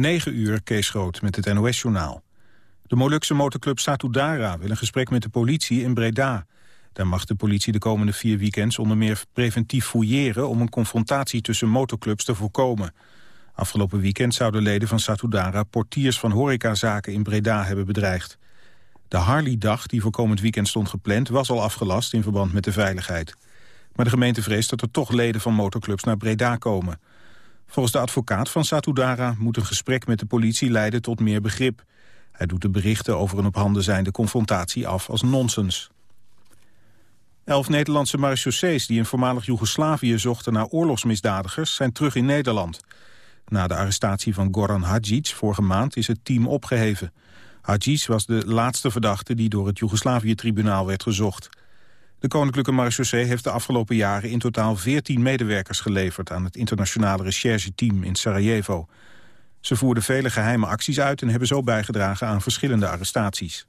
9 uur, Kees Groot met het NOS-journaal. De Molukse motorclub Satudara wil een gesprek met de politie in Breda. Daar mag de politie de komende vier weekends onder meer preventief fouilleren... om een confrontatie tussen motorclubs te voorkomen. Afgelopen weekend zouden leden van Satudara portiers van horecazaken in Breda hebben bedreigd. De Harley-dag die voor komend weekend stond gepland was al afgelast in verband met de veiligheid. Maar de gemeente vreest dat er toch leden van motorclubs naar Breda komen. Volgens de advocaat van Satudara moet een gesprek met de politie leiden tot meer begrip. Hij doet de berichten over een op handen zijnde confrontatie af als nonsens. Elf Nederlandse marechaussees die in voormalig Joegoslavië zochten naar oorlogsmisdadigers zijn terug in Nederland. Na de arrestatie van Goran Hadjic vorige maand is het team opgeheven. Hadjic was de laatste verdachte die door het Joegoslavië-tribunaal werd gezocht. De Koninklijke Marechaussee heeft de afgelopen jaren in totaal 14 medewerkers geleverd aan het internationale rechercheteam in Sarajevo. Ze voerden vele geheime acties uit en hebben zo bijgedragen aan verschillende arrestaties.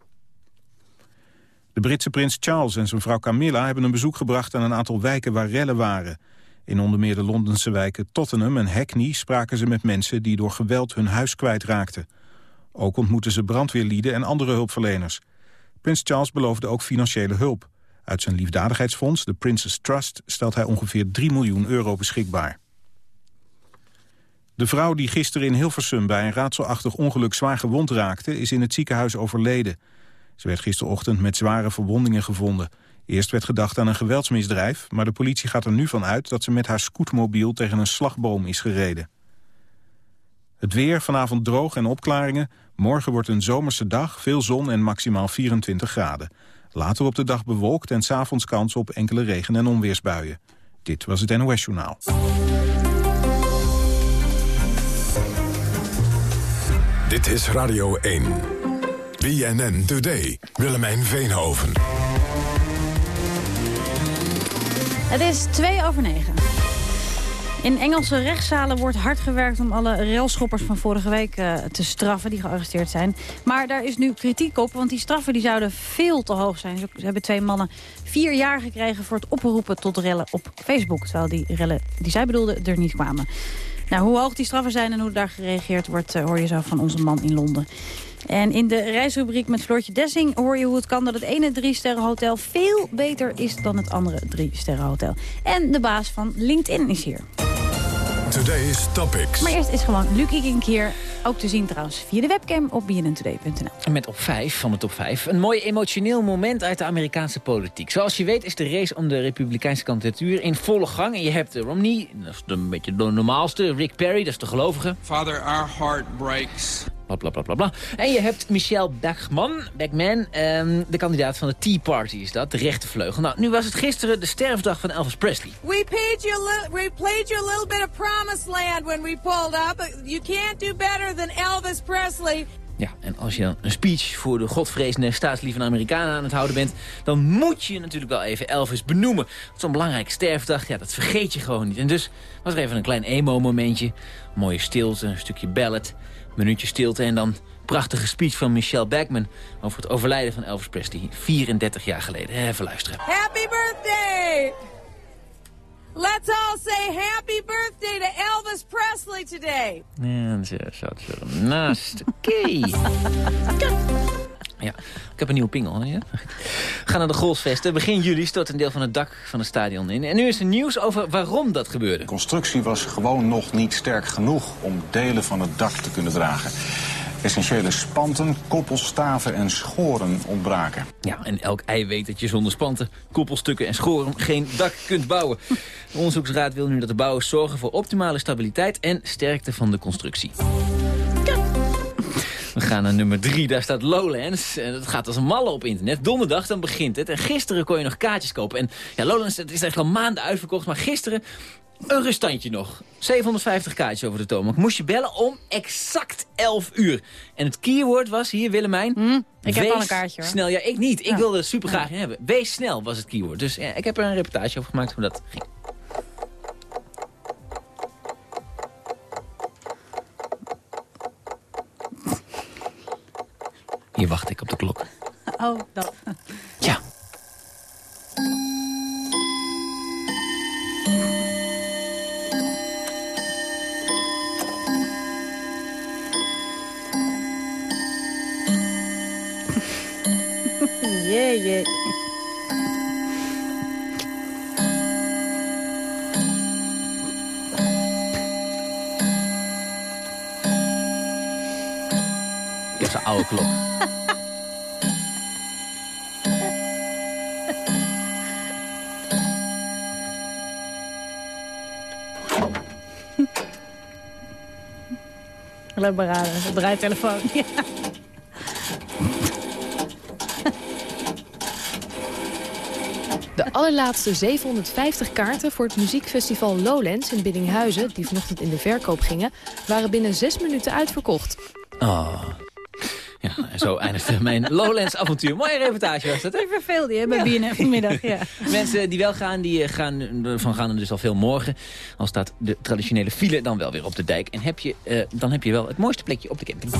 De Britse prins Charles en zijn vrouw Camilla hebben een bezoek gebracht aan een aantal wijken waar rellen waren. In onder meer de Londense wijken Tottenham en Hackney spraken ze met mensen die door geweld hun huis kwijtraakten. Ook ontmoeten ze brandweerlieden en andere hulpverleners. Prins Charles beloofde ook financiële hulp. Uit zijn liefdadigheidsfonds, de Princess Trust, stelt hij ongeveer 3 miljoen euro beschikbaar. De vrouw die gisteren in Hilversum bij een raadselachtig ongeluk zwaar gewond raakte... is in het ziekenhuis overleden. Ze werd gisterochtend met zware verwondingen gevonden. Eerst werd gedacht aan een geweldsmisdrijf... maar de politie gaat er nu van uit dat ze met haar scootmobiel tegen een slagboom is gereden. Het weer, vanavond droog en opklaringen. Morgen wordt een zomerse dag, veel zon en maximaal 24 graden. Later op de dag bewolkt en s'avonds kans op enkele regen- en onweersbuien. Dit was het NOS Journaal. Dit is Radio 1. BNN Today. Willemijn Veenhoven. Het is twee over negen. In Engelse rechtszalen wordt hard gewerkt om alle railschoppers van vorige week uh, te straffen die gearresteerd zijn. Maar daar is nu kritiek op, want die straffen die zouden veel te hoog zijn. Ze hebben twee mannen vier jaar gekregen voor het oproepen tot rellen op Facebook. Terwijl die rellen die zij bedoelden er niet kwamen. Nou, hoe hoog die straffen zijn en hoe daar gereageerd wordt... Uh, hoor je zo van onze man in Londen. En in de reisrubriek met Floortje Dessing hoor je hoe het kan dat het ene drie-sterren-hotel veel beter is dan het andere drie-sterren-hotel. En de baas van LinkedIn is hier. Today's Topics. Maar eerst is gewoon Luc een keer ook te zien trouwens via de webcam op bnntoday.nl. Met op 5 van de top 5 een mooi emotioneel moment uit de Amerikaanse politiek. Zoals je weet is de race om de republikeinse kandidatuur in volle gang. En je hebt Romney, dat is een beetje de normaalste. Rick Perry, dat is de gelovige. Father, our heart breaks bla bla bla bla. En je hebt Michelle Beckman, Beckman um, de kandidaat van de Tea Party is dat, de rechtervleugel. Nou, nu was het gisteren de sterfdag van Elvis Presley. We paid you, we played you a little bit of promised land when we pulled up. You can't do better than Elvis Presley. Ja, en als je dan een speech voor de godvrezende staatslieve Amerikanen aan het houden bent... dan moet je natuurlijk wel even Elvis benoemen. Zo'n belangrijke sterfdag, ja, dat vergeet je gewoon niet. En dus was er even een klein emo-momentje. Mooie stilte, een stukje ballad minuutje stilte en dan prachtige speech van Michelle Backman... over het overlijden van Elvis Presley, 34 jaar geleden. Even luisteren. Happy birthday! Let's all say happy birthday to Elvis Presley today. Ja, zo zat ze naast. Oké. Ja, ik heb een nieuwe pingel. Ja? Ga naar de golfsvesten. Begin juli stort een deel van het dak van het stadion in. En nu is er nieuws over waarom dat gebeurde. De constructie was gewoon nog niet sterk genoeg om delen van het dak te kunnen dragen. Essentiële spanten, koppelstaven en schoren ontbraken. Ja, en elk ei weet dat je zonder spanten, koppelstukken en schoren geen dak kunt bouwen. De onderzoeksraad wil nu dat de bouwers zorgen voor optimale stabiliteit en sterkte van de constructie. We gaan naar nummer drie, daar staat Lowlands. En dat gaat als een malle op internet. Donderdag, dan begint het. En gisteren kon je nog kaartjes kopen. En ja, Lowlands het is echt al maanden uitverkocht. Maar gisteren een rustantje nog. 750 kaartjes over de toonbank. Moest je bellen om exact 11 uur. En het keyword was hier, Willemijn... Hm, ik heb al een kaartje hoor. snel. Ja, ik niet. Ik wilde het super graag hebben. Wees snel was het keyword. Dus ja, ik heb er een reportage over gemaakt hoe dat ging. Hier wacht ik op de klok. Oh, dat. Ja. Jee, jee. Dat is een oude klok. Beraden, de draaitelefoon. Ja. De allerlaatste 750 kaarten voor het muziekfestival Lowlands in Biddinghuizen... die vanochtend in de verkoop gingen, waren binnen zes minuten uitverkocht. Oh. Ja, en zo eindigde mijn Lowlands-avontuur. Mooie reportage was dat. Ik verveelde je bij BNN vanmiddag, ja. Mensen die wel gaan, die eh, gaan, eh, van gaan er dus al veel morgen. Al staat de traditionele file dan wel weer op de dijk. En heb je, eh, dan heb je wel het mooiste plekje op de camping.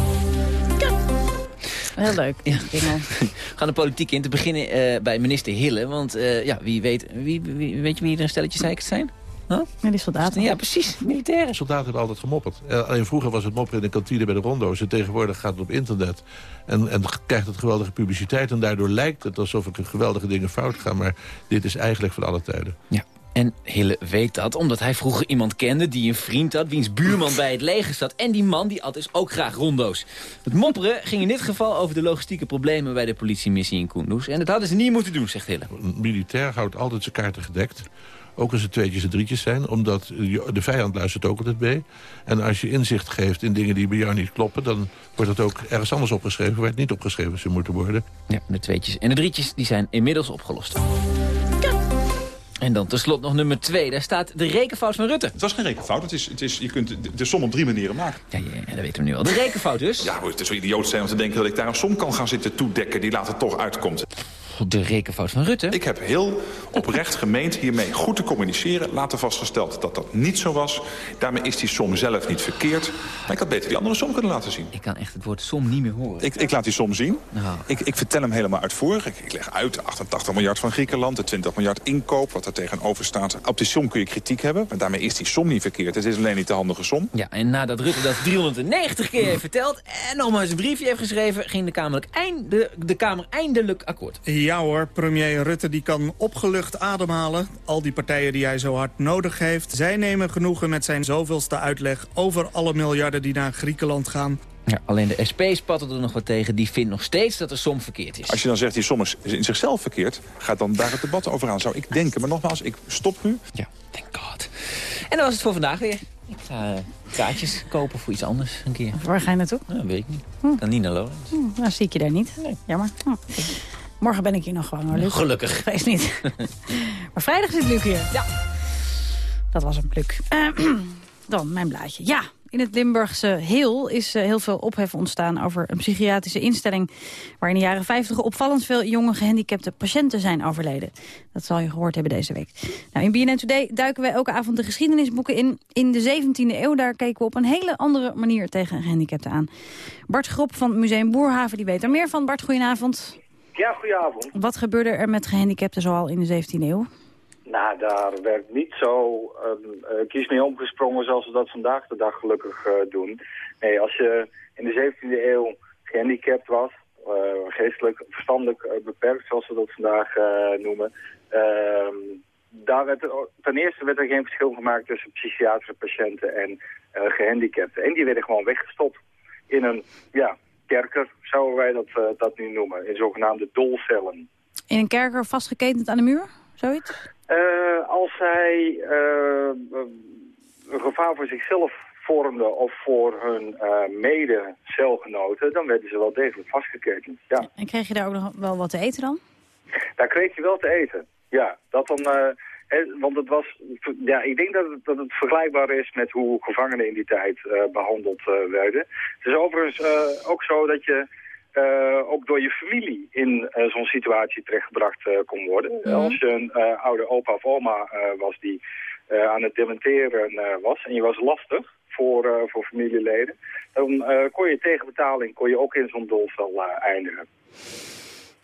Heel leuk, Ja. We gaan de politiek in. Te beginnen bij minister Hille. Want ja, wie weet, wie, wie- weet je wie er een stelletje zeikers zijn? Huh? Ja, die soldaten. Ja, precies. Militairen. Soldaten hebben altijd gemopperd. Eh, alleen vroeger was het mopperen in de kantine bij de rondo's. En tegenwoordig gaat het op internet. En, en krijgt het geweldige publiciteit. En daardoor lijkt het alsof er geweldige dingen fout gaan. Maar dit is eigenlijk van alle tijden. Ja. En Hille weet dat, omdat hij vroeger iemand kende... die een vriend had, wiens buurman bij het leger zat. En die man die had dus ook graag rondo's. Het mopperen ging in dit geval over de logistieke problemen... bij de politiemissie in Kunduz. En dat hadden ze niet moeten doen, zegt Hille. Een militair houdt altijd zijn kaarten gedekt. Ook als het tweetjes en drietjes zijn. Omdat de vijand luistert ook altijd mee. En als je inzicht geeft in dingen die bij jou niet kloppen... dan wordt het ook ergens anders opgeschreven... waar het niet opgeschreven zou moeten worden. Ja, de tweetjes en de drietjes die zijn inmiddels opgelost. En dan tenslotte nog nummer twee. Daar staat de rekenfout van Rutte. Het was geen rekenfout. Het is, het is, je kunt de, de som op drie manieren maken. Ja, ja, ja, dat weten we nu al. De rekenfout dus. Ja, het is zo idioot zijn om te denken dat ik daar een som kan gaan zitten toedekken... die later toch uitkomt. De rekenfout van Rutte. Ik heb heel oprecht gemeend hiermee goed te communiceren. Later vastgesteld dat dat niet zo was. Daarmee is die som zelf niet verkeerd. Maar ik had beter die andere som kunnen laten zien. Ik kan echt het woord som niet meer horen. Ik, ik laat die som zien. Nou. Ik, ik vertel hem helemaal uitvoerig. Ik, ik leg uit de 88 miljard van Griekenland, de 20 miljard inkoop... wat er tegenover staat. Op die som kun je kritiek hebben, maar daarmee is die som niet verkeerd. Het is alleen niet de handige som. Ja, en nadat Rutte dat 390 keer heeft verteld... en nog maar eens een briefje heeft geschreven... ging de Kamer, einde, de Kamer eindelijk akkoord. Ja hoor, premier Rutte die kan opgelucht ademhalen. Al die partijen die hij zo hard nodig heeft. Zij nemen genoegen met zijn zoveelste uitleg over alle miljarden die naar Griekenland gaan. Ja, alleen de SP spattelde er nog wat tegen. Die vindt nog steeds dat de som verkeerd is. Als je dan zegt die som is in zichzelf verkeerd... gaat dan daar het debat over aan, zou ik denken. Maar nogmaals, ik stop nu. Ja, thank god. En dat was het voor vandaag weer. Ik ga eh, kaartjes kopen voor iets anders een keer. Waar ga je naartoe? Ja, weet ik niet. Kan niet naar Lowlands. Hm, nou, zie ik je daar niet. Jammer. Hm. Morgen ben ik hier nog gewoon, hoor, Luc. Gelukkig. Vrees niet. maar vrijdag zit Luc hier. Ja. Dat was een pluk. Eh, dan mijn blaadje. Ja, in het Limburgse Heel is eh, heel veel ophef ontstaan over een psychiatrische instelling... waar in de jaren 50 opvallend veel jonge gehandicapte patiënten zijn overleden. Dat zal je gehoord hebben deze week. Nou, in BNN Today duiken wij elke avond de geschiedenisboeken in. In de 17e eeuw daar keken we op een hele andere manier tegen gehandicapten aan. Bart Grop van Museum Boerhaven die weet er meer van. Bart, goedenavond. Ja, goedenavond. Wat gebeurde er met gehandicapten zoal in de 17e eeuw? Nou, daar werd niet zo um, uh, kies mee omgesprongen zoals we dat vandaag de dag gelukkig uh, doen. Nee, als je in de 17e eeuw gehandicapt was, uh, geestelijk, verstandelijk beperkt, zoals we dat vandaag noemen, ehm, daar werd er, ten eerste werd er geen verschil gemaakt tussen psychiatrische patiënten en gehandicapten. En die werden gewoon weggestopt in een, ja, kerker, zouden wij dat, dat nu noemen, in zogenaamde dolcellen. In een kerker vastgeketend aan de muur, zoiets? Uh, als zij uh, een gevaar voor zichzelf vormden of voor hun mede-celgenoten, dan werden ze wel degelijk vastgeketend. Ja. En kreeg je daar ook nog wel wat te eten dan? Daar kreeg je wel te eten, ja. Dat dan, want het was, ja, ik denk dat het, dat het vergelijkbaar is met hoe gevangenen in die tijd behandeld werden. Het is overigens ook zo dat je ook door je familie in zo'n situatie terechtgebracht kon worden. Mm. Als je een oude opa of oma was die aan het dementeren was en je was lastig voor, voor familieleden, dan kon je tegen betaling kon je ook in zo'n dolcel eindigen.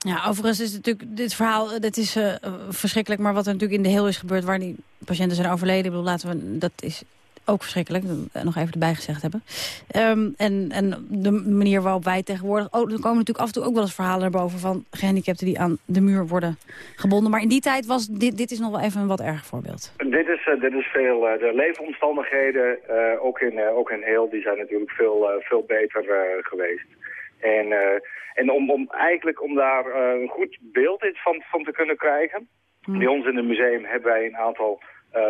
Ja, overigens is natuurlijk dit verhaal, dat is verschrikkelijk, maar wat er natuurlijk in de heel is gebeurd waar die patiënten zijn overleden, ik bedoel, laten we, dat is ook verschrikkelijk, eh, nog even erbij gezegd hebben. Ehm, en, en de manier waarop wij tegenwoordig... Oh, er komen natuurlijk af en toe ook wel eens verhalen naar boven... van gehandicapten die aan de muur worden gebonden. Maar in die tijd was dit, dit is nog wel even een wat erg voorbeeld. Dit is, uh, dit is veel, de leefomstandigheden, ook, in, ook in heel, die zijn natuurlijk veel, veel beter geweest. En, en om, om eigenlijk om daar een goed beeld van, van te kunnen krijgen... Hmm. Bij ons in het museum hebben wij een aantal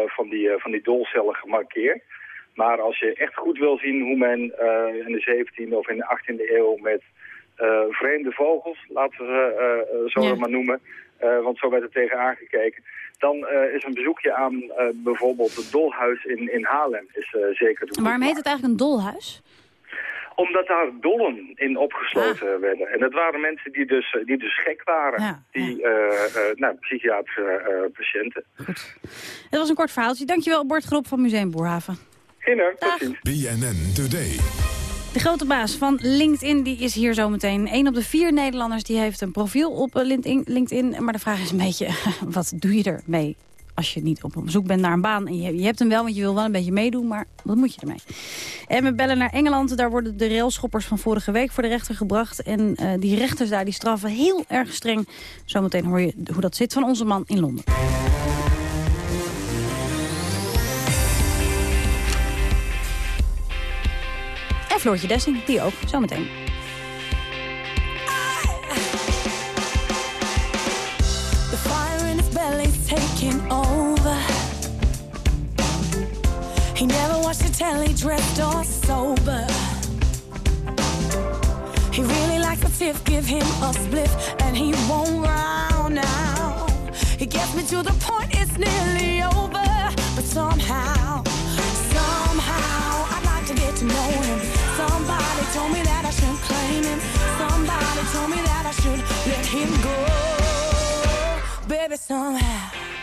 van, die, van die dolcellen gemarkeerd. Maar als je echt goed wil zien hoe men in de 17e of in de 18e eeuw met vreemde vogels, laten we ze zo maar noemen... want zo werd er tegen aangekeken dan is een bezoekje aan bijvoorbeeld het dolhuis in, in Haarlem is zeker de Waarom heet het eigenlijk een dolhuis? Omdat daar dollen in opgesloten ah. werden. En dat waren mensen die dus, die dus gek waren. Ja, die, ja. nou, psychiatrische patiënten. Goed. Dat was een kort verhaaltje. Dankjewel, Bart Grop van Museum Boerhaven. Geen tot BNN Today. De grote baas van LinkedIn die is hier zometeen. Een op de vier Nederlanders die heeft een profiel op eh, LinkedIn. Maar de vraag is een beetje, wat doe je ermee? Als je niet op zoek bent naar een baan. En je, hebt hem wel, want je wil wel een beetje meedoen. Maar wat moet je ermee? En we bellen naar Engeland. Daar worden de railschoppers van vorige week voor de rechter gebracht. En uh, die rechters daar die straffen heel erg streng. Zometeen hoor je hoe dat zit van onze man in Londen. En Floortje Dessing, die ook, zometeen. Taking over He never watched the telly dressed or sober He really likes a tiff, give him a spliff And he won't round now He gets me to the point it's nearly over But somehow, somehow I'd like to get to know him Somebody told me that I shouldn't claim him. Somebody told me that I should let him go. Baby, somehow.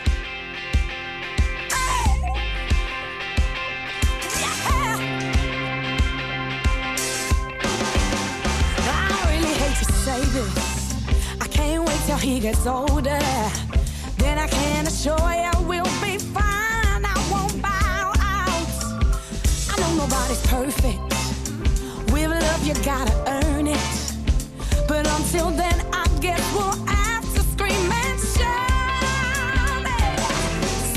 Till he gets older. Then I can assure you we'll be fine. I won't bow out. I know nobody's perfect With love, you gotta earn it. But until then, I guess we'll have to scream and shout.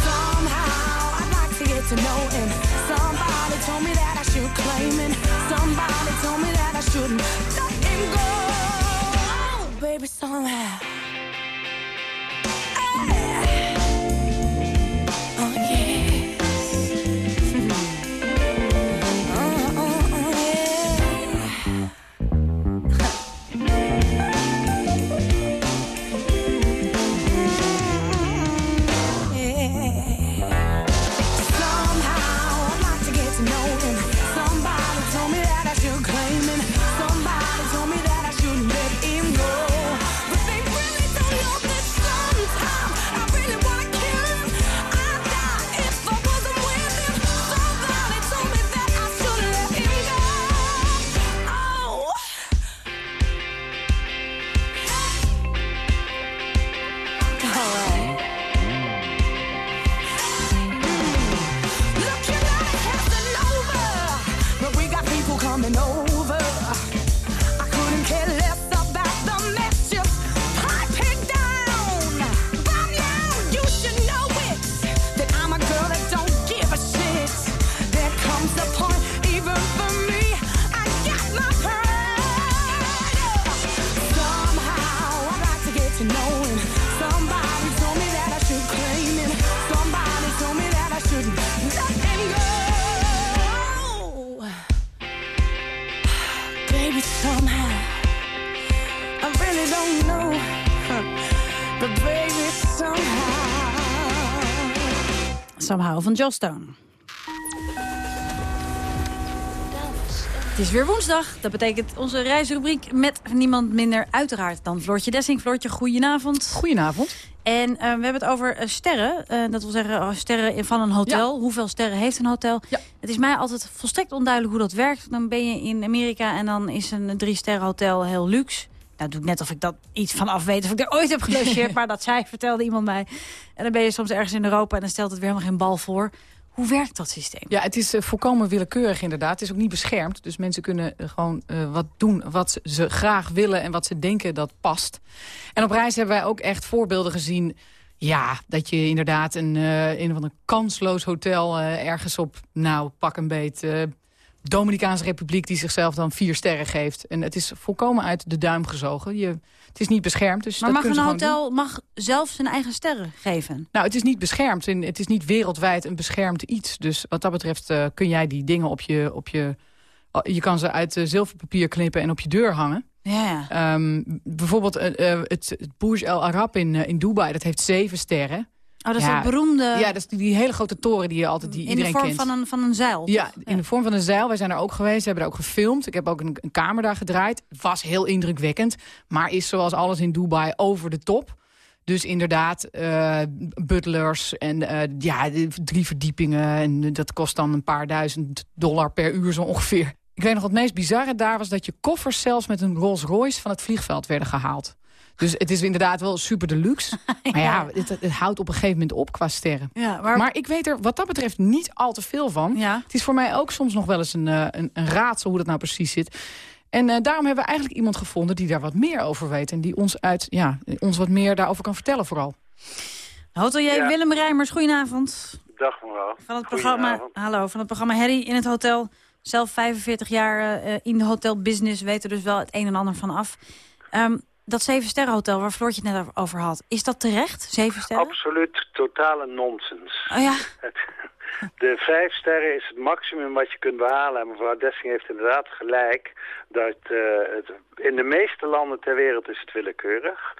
Somehow, I'd like to get to know him. Somebody told me that I should claim him. Somebody told me that I shouldn't let him go. Oh, baby, somehow. Van Joss Stone. Het is weer woensdag. Dat betekent onze reisrubriek met niemand minder uiteraard dan Floortje Dessing. Floortje, goedenavond. Goedenavond. En uh, we hebben het over uh, sterren. Uh, dat wil zeggen sterren van een hotel. Ja. Hoeveel sterren heeft een hotel? Ja. Het is mij altijd volstrekt onduidelijk hoe dat werkt. Dan ben je in Amerika en dan is een drie sterren hotel heel luxe. Nou, doe ik net of ik dat iets van af weet. Of ik er ooit heb gelogeerd. maar dat zei, vertelde iemand mij. En dan ben je soms ergens in Europa en dan stelt het weer helemaal geen bal voor. Hoe werkt dat systeem? Ja, het is uh, volkomen willekeurig inderdaad. Het is ook niet beschermd. Dus mensen kunnen uh, gewoon uh, wat doen wat ze graag willen... en wat ze denken dat past. En op reis hebben wij ook echt voorbeelden gezien... Ja, dat je inderdaad een, een of een kansloos hotel ergens op... nou, pak een beet Dominicaanse Republiek die zichzelf dan vier sterren geeft. En het is volkomen uit de duim gezogen. Je, het is niet beschermd. Dus maar mag een hotel mag zelf zijn eigen sterren geven? Nou, het is niet beschermd. En het is niet wereldwijd een beschermd iets. Dus wat dat betreft uh, kun jij die dingen op je... Op je, je kan ze uit uh, zilverpapier knippen en op je deur hangen. Ja. Um, bijvoorbeeld uh, het, het Burj Al Arab in, in Dubai, dat heeft zeven sterren. Oh, dat is ja, beroemde... Ja, dat is die, hele grote toren die je altijd die in iedereen kent. In de vorm van een, van een zeil? Ja, in de vorm van een zeil. Wij zijn er ook geweest, hebben er ook gefilmd. Ik heb ook een, een kamer daar gedraaid. Was heel indrukwekkend, maar is zoals alles in Dubai over de top. Dus inderdaad, uh, butlers en uh, ja, drie verdiepingen. En dat kost dan een paar duizend dollar per uur zo ongeveer. Ik weet nog het meest bizarre daar was... dat je koffers zelfs met een Rolls Royce van het vliegveld werden gehaald. Dus het is inderdaad wel super deluxe. ja. Maar ja, het, het, houdt op een gegeven moment op qua sterren. Ja, maar... maar... ik weet er wat dat betreft niet al te veel van. Ja. Het is voor mij ook soms nog wel eens een, een, een raadsel hoe dat nou precies zit. En uh, daarom hebben we eigenlijk iemand gevonden die daar wat meer over weet. En die ons, uit, ja, ons wat meer daarover kan vertellen vooral. Hotelier ja. Willem Rijmers, goedenavond. Dag mevrouw. Van het programma, hallo, van het programma Harry in het hotel. Zelf 45 jaar uh, in de hotelbusiness, weet er dus wel het een en ander van af. Um, dat Zeven Sterren Hotel, waar Floortje het net over had, is dat terecht? Zeven sterren? Absoluut totale nonsens. Oh ja? De vijf sterren is het maximum wat je kunt behalen. En mevrouw Dessing heeft inderdaad gelijk dat uh, het, in de meeste landen ter wereld is het willekeurig.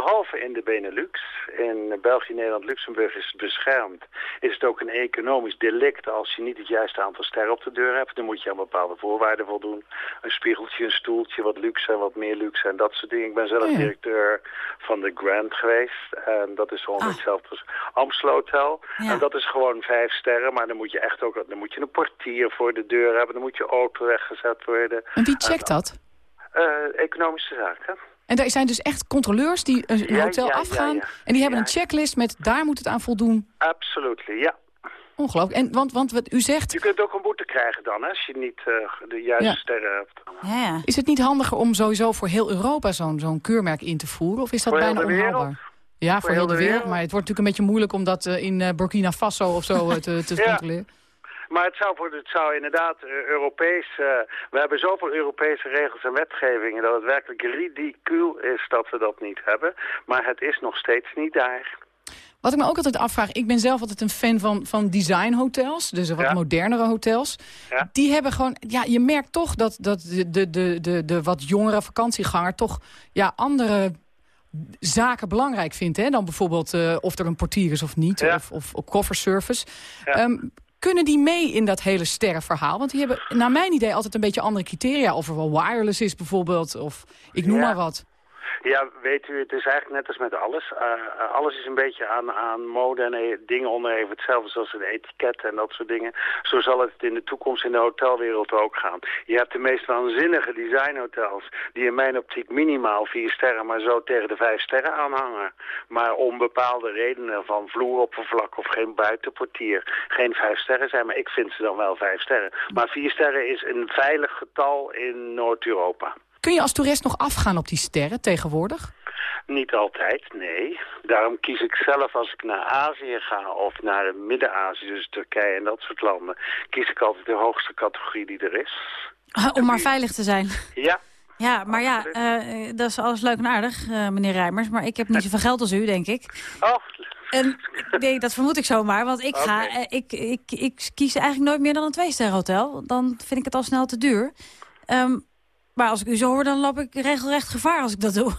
Behalve in de Benelux. In België, Nederland, Luxemburg is het beschermd. Is het ook een economisch delict als je niet het juiste aantal sterren op de deur hebt. Dan moet je aan bepaalde voorwaarden voldoen. Een spiegeltje, een stoeltje, wat luxe en wat meer luxe en dat soort dingen. Ik ben zelf ja. directeur van de Grand geweest. En dat is ongeveer Ah. hetzelfde als Amstel Hotel. Ja. En dat is gewoon vijf sterren. Maar dan moet je echt ook dan moet je een portier voor de deur hebben. Dan moet je auto weggezet worden. En wie checkt dat? Eh, economische zaken. En er zijn dus echt controleurs die een Ja, hotel ja, ja, afgaan... ja. en die hebben Ja. een checklist met daar moet het aan voldoen. Absolutely, ja. Ongelooflijk. En, want, want wat u zegt, Je kunt ook een boete krijgen dan, hè, als je niet eh, de juiste Ja. sterren hebt. Ja. is het niet handiger om sowieso voor heel Europa zo'n zo'n keurmerk in te voeren? Of is dat Voor bijna onhaalbaar? Ja, voor, heel de wereld. Maar het wordt natuurlijk een beetje moeilijk om dat eh, in eh, Burkina Faso of zo te, te Ja. controleren. Maar het zou, voor, het zou inderdaad eh, Europees... eh, we hebben zoveel Europese regels en wetgevingen... dat het werkelijk ridicuul is dat we dat niet hebben. Maar het is nog steeds niet daar. Wat ik me ook altijd afvraag, ik ben zelf altijd een fan van, van designhotels, dus wat Ja. modernere hotels. Ja. Die hebben gewoon, ja, je merkt toch dat, dat de, de, de, de, de wat jongere vakantieganger toch ja, andere zaken belangrijk vindt. Hè, dan bijvoorbeeld eh, of er een portier is of niet, Ja. of, of, of coverservice. Ja. Kunnen die mee in dat hele sterrenverhaal? Want die hebben, naar mijn idee, altijd een beetje andere criteria. Of er wel wireless is bijvoorbeeld, of ik noem Ja. maar wat. Ja, weet u, het is eigenlijk net als met alles. Eh, alles is een beetje aan, aan mode en eh, dingen onderhevig hetzelfde zoals het etiket en dat soort dingen. Zo zal het in de toekomst in de hotelwereld ook gaan. Je hebt de meest waanzinnige designhotels die in mijn optiek minimaal vier sterren, maar zo tegen de vijf sterren aanhangen. Maar om bepaalde redenen van vloeroppervlak of geen buitenportier geen vijf sterren zijn. Maar ik vind ze dan wel vijf sterren. Maar vier sterren is een veilig getal in Noord-Europa. Kun je als toerist nog afgaan op die sterren tegenwoordig? Niet altijd, nee. Daarom kies ik zelf als ik naar Azië ga of naar Midden-Azië, dus Turkije en dat soort landen, kies ik altijd de hoogste categorie die er is. Om maar veilig te zijn. Ja, Ja, maar ja, eh, dat is alles leuk en aardig, eh, meneer Rijmers. Maar ik heb niet zoveel geld als u, denk ik. oh, En nee, dat vermoed ik zomaar. Want ik, ga, eh, ik, ik, ik kies eigenlijk nooit meer dan een twee-ster hotel. Dan vind ik het al snel te duur. Ehm, maar als ik u zo hoor, dan loop ik regelrecht gevaar als ik dat doe.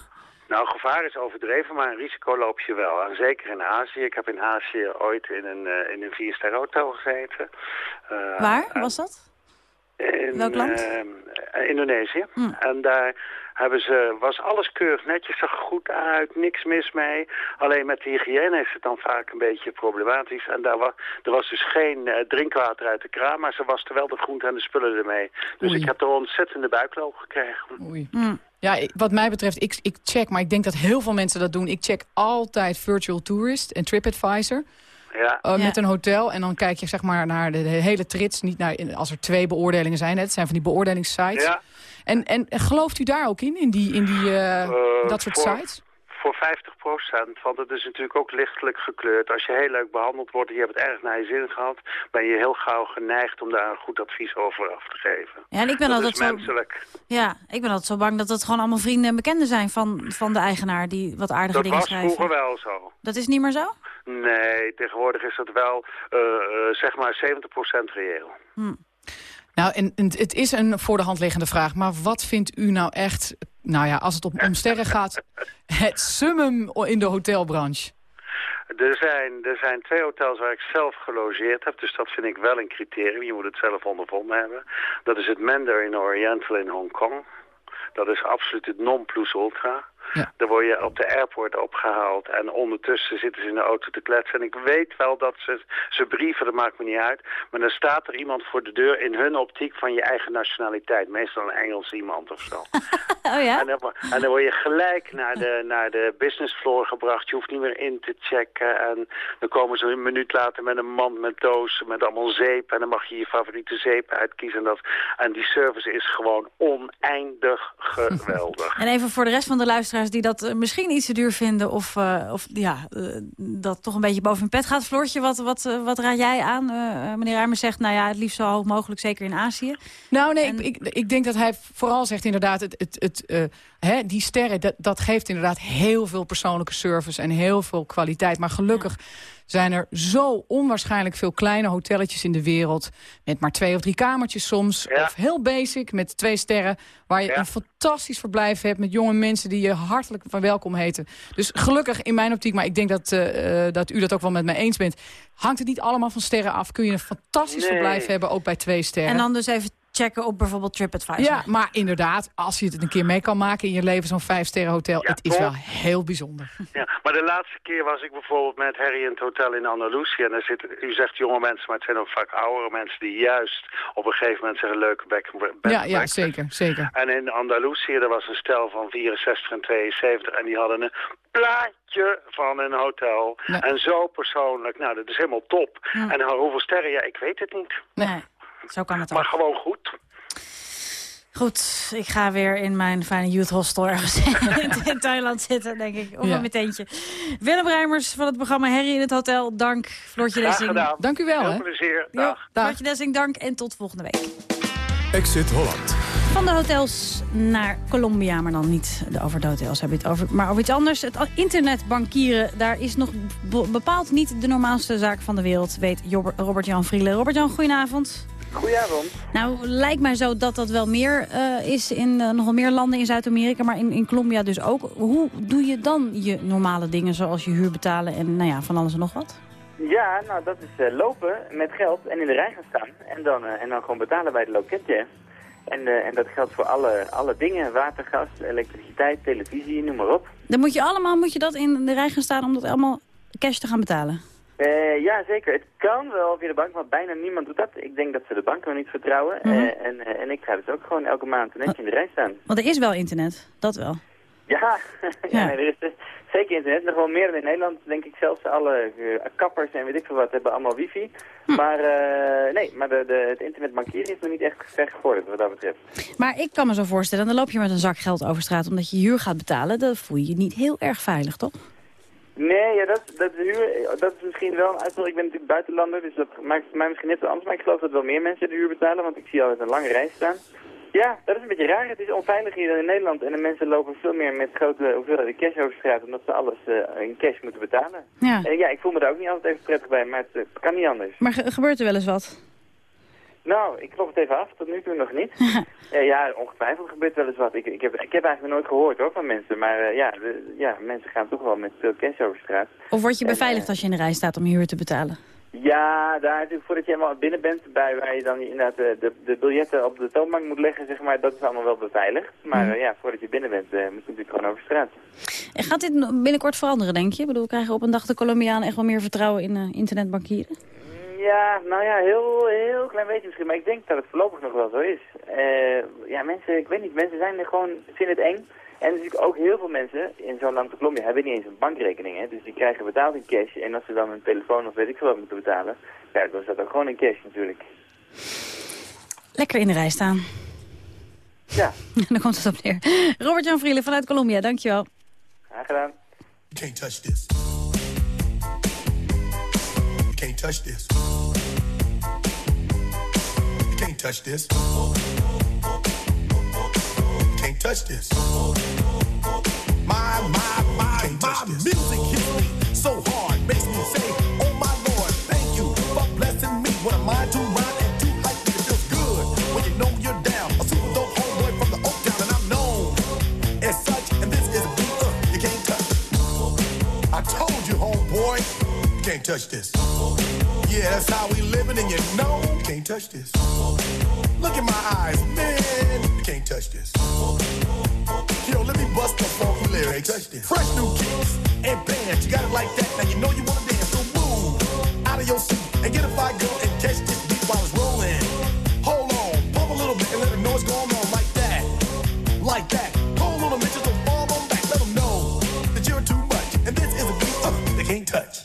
nou gevaar is overdreven, maar een risico loop je wel. En zeker in Azië. Ik heb in Azië ooit in een, eh, in een vier-ster hotel gezeten. Eh, Waar was dat? In Welk land? eh, Indonesië. Hm. En daar hebben ze, was alles keurig netjes, zag er goed uit, niks mis mee. Alleen met de hygiëne is het dan vaak een beetje problematisch. En daar was, er was dus geen eh, drinkwater uit de kraan, maar ze waste wel de groenten en de spullen ermee. Dus Oei. ik heb er ontzettende buikloop gekregen. Oei. Hm. Ja, wat mij betreft, ik, ik check, maar ik denk dat heel veel mensen dat doen. Ik check altijd Virtual Tourist en TripAdvisor. Ja. eh, met een hotel. En dan kijk je zeg maar naar de, de hele trits. Niet naar, als er twee beoordelingen zijn. Hè. Het zijn van die beoordelingssites. Ja. En, en gelooft u daar ook in? In, die, in die, eh, Eh, dat soort voor- sites? Voor 50 procent, want het is natuurlijk ook lichtelijk gekleurd. Als je heel leuk behandeld wordt en je hebt het erg naar je zin gehad... ben je heel gauw geneigd om daar een goed advies over af te geven. Ja, en ik ben dat altijd is zo- menselijk. Ja, ik ben altijd zo bang dat het gewoon allemaal vrienden en bekenden zijn van, van de eigenaar die wat aardige Dat dingen was schrijven. vroeger wel zo. Dat is niet meer zo? Nee, tegenwoordig is dat wel eh, eh, zeg maar 70% reëel. Nou, en, en het is een voor de hand liggende vraag. Maar wat vindt u nou echt, nou ja, als het om, om sterren gaat... het summum in de hotelbranche? Er zijn, er zijn twee hotels waar ik zelf gelogeerd heb, dus dat vind ik wel een criterium. Je moet het zelf ondervonden hebben. Dat is het Mandarin Oriental in Hongkong. Dat is absoluut het non-plus-ultra. Dan word je op de airport opgehaald en ondertussen zitten ze in de auto te kletsen. En ik weet wel dat ze, ze brieven, dat maakt me niet uit. Maar dan staat er iemand voor de deur in hun optiek van je eigen nationaliteit. Meestal een Engels iemand of zo. Oh ja? En dan, en dan word je gelijk naar de, naar de business floor gebracht. Je hoeft niet meer in te checken. En dan komen ze een minuut later met een mand met dozen met allemaal zeep. En dan mag je je favoriete zeep uitkiezen. En, dat, en die service is gewoon oneindig geweldig. En even voor de rest van de luisteraars die dat eh, misschien iets te duur vinden... of, eh, of ja, eh, dat toch een beetje boven hun pet gaat. Floortje, wat, wat, wat raad jij aan? Meneer Ruimers zegt, nou ja, het liefst zo hoog mogelijk, zeker in Azië. Nou nee, ik, ik, ik denk dat hij vooral zegt inderdaad... Het, het, het, hè, die sterren, dat, dat geeft inderdaad heel veel persoonlijke service... en heel veel kwaliteit. Maar gelukkig zijn er zo onwaarschijnlijk veel kleine hotelletjes in de wereld... met maar twee of drie kamertjes soms. Of heel basic, met twee sterren... waar je een fantastisch verblijf hebt... met jonge mensen die je hartelijk van welkom heten. Dus gelukkig in mijn optiek, maar ik denk dat, eh, eh, dat u dat ook wel met mij eens bent... hangt het niet allemaal van sterren af. Kun je een fantastisch Nee. verblijf hebben, ook bij twee sterren. En dan dus even checken op bijvoorbeeld TripAdvisor. Ja, maar inderdaad, als je het een keer mee kan maken in je leven, zo'n vijf sterren hotel, het is wel heel bijzonder. Ja, maar de laatste keer was ik bijvoorbeeld met Harry in het hotel in Andalusië. En daar zitten, u zegt jonge mensen, maar het zijn ook vaak oudere mensen die juist op een gegeven moment zeggen leuke bed bed- Ja, ja, zeker, zeker. En in Andalusië, er was een stel van 64 en 72 en die hadden een plaatje van een hotel. En zo persoonlijk, nou dat is helemaal top. En hoeveel sterren, ja, ik weet het niet. Nee, zo kan het ook. Maar gewoon goed. Goed, ik ga weer in mijn fijne youth hostel ergens in Thailand zitten, denk ik. Of Ja. een meteentje. Willem Rijmers van het programma Harry in het Hotel, dank. Floortje gedaan. Dank u wel, Heel hè. plezier. Jo, Dag. Floortje Dessing, dank en tot volgende week. Exit Holland. Van de hotels naar Colombia, maar dan niet de over de hotels hebben we het over. Maar over iets anders. Het internetbankieren, daar is nog be- bepaald niet de normaalste zaak van de wereld, weet Robert-Jan Vrielen. Robert-Jan, goedenavond. Goedenavond. Nou, lijkt mij zo dat dat wel meer eh, is in eh, nog wel meer landen in Zuid-Amerika, maar in, in Colombia dus ook. Hoe doe je dan je normale dingen zoals je huur betalen en nou ja, van alles en nog wat? Ja, nou dat is eh, lopen met geld en in de rij gaan staan. En dan, en dan gewoon betalen bij de loketje. En, en dat geldt voor alle, alle dingen. Water, gas, elektriciteit, televisie, noem maar op. Dan moet je allemaal moet je dat in de rij gaan staan om dat allemaal cash te gaan betalen. Eh, ja, zeker. Het kan wel via de bank, maar bijna niemand doet dat. Ik denk dat ze de bank nog niet vertrouwen. Mhm. Eh, en, eh, en ik ga dus ook gewoon elke maand netjes in de rij staan. Want er is wel internet, dat wel. Ja, ja. er is zeker internet. Nog wel meer dan in Nederland, denk ik zelfs. Alle kappers en weet ik veel wat hebben allemaal wifi. Maar eh, nee, maar de, de, het internetbankieren is nog niet echt ver gevorderd wat dat betreft. Maar ik kan me zo voorstellen, dan loop je met een zak geld over straat omdat je huur gaat betalen. Dan voel je je niet heel erg veilig, toch? Nee, ja, dat, dat, is huur, dat is misschien wel een uitzondering. Ik ben natuurlijk buitenlander, dus dat maakt mij misschien net zo anders. Maar ik geloof dat wel meer mensen de huur betalen, want ik zie altijd een lange rij staan. Ja, dat is een beetje raar. Het is onveilig hier dan in Nederland. En de mensen lopen veel meer met grote hoeveelheden cash over straat, omdat ze alles eh, in cash moeten betalen. Ja. En ja, ik voel me daar ook niet altijd even prettig bij, maar het, eh, kan niet anders. Maar ge- gebeurt er wel eens wat? Nou, ik klop het even af, tot nu toe nog niet. Eh, ja, ongetwijfeld gebeurt wel eens wat. Ik, ik, heb, ik heb eigenlijk nooit gehoord hoor van mensen, maar eh, ja, de, ja, mensen gaan toch wel met veel cash over straat. Of word je En, beveiligd als je in de rij staat om je huur te betalen? Ja, daar voordat je helemaal binnen bent, bij waar je dan inderdaad de, de, de biljetten op de toonbank moet leggen, zeg maar, dat is allemaal wel beveiligd. Maar Mhm. eh, ja, voordat je binnen bent, eh, moet je natuurlijk gewoon over straat. En gaat dit binnenkort veranderen, denk je? Ik bedoel, krijgen op een dag de Colombianen echt wel meer vertrouwen in eh, internetbankieren? Ja, nou ja, heel, heel klein beetje misschien, maar ik denk dat het voorlopig nog wel zo is. Eh, ja, mensen, ik weet niet, mensen zijn er gewoon, vinden het eng. En natuurlijk ook heel veel mensen in zo'n land als Colombia hebben niet eens een bankrekening. Hè? Dus die krijgen betaald in cash. En als ze dan een telefoon of weet ik veel wat moeten betalen, ja, dan is dat ook gewoon in cash natuurlijk. Lekker in de rij staan. Ja. Dan komt het op neer. Robert-Jan Vrielen vanuit Colombia, dankjewel. Graag gedaan. You can't touch this. You can't touch this. Touch this. Can't touch this. My, my, my, my music hits me so hard. Makes me say, oh my Lord, thank you for blessing me. What am I to rhyme and to hype me? It feels good when you know you're down. A super dope homeboy from the Oak Town and I'm known as such. And this is a beat uh, you can't touch. I told you, homeboy, you can't touch this. Yeah, that's how we living, and you know you can't touch this. Look in my eyes, man, you can't touch this. Yo, let me bust the funky lyrics. Touch this. Fresh new kicks and bands, you got it like that. Now you know you wanna dance, so move out of your seat and get a fire girl and catch this beat while it's rolling. Hold on, pump a little bit and let them know what's going on like that, like that. Hold on a minute, just don't on back. Let them know that you're too much, and this is a beat uh, they can't touch.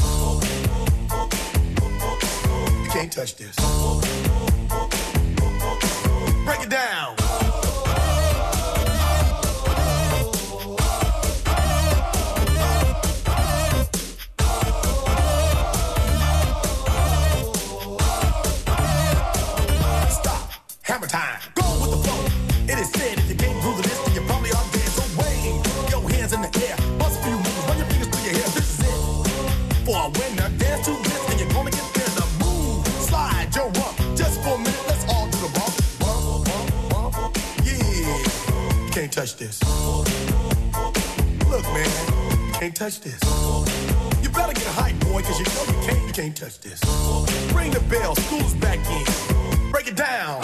Touch this. Break it down. Can't touch this. You better get hype, boy, cause you know you can't, you can't touch this. Ring the bell, school's back in. Break it down.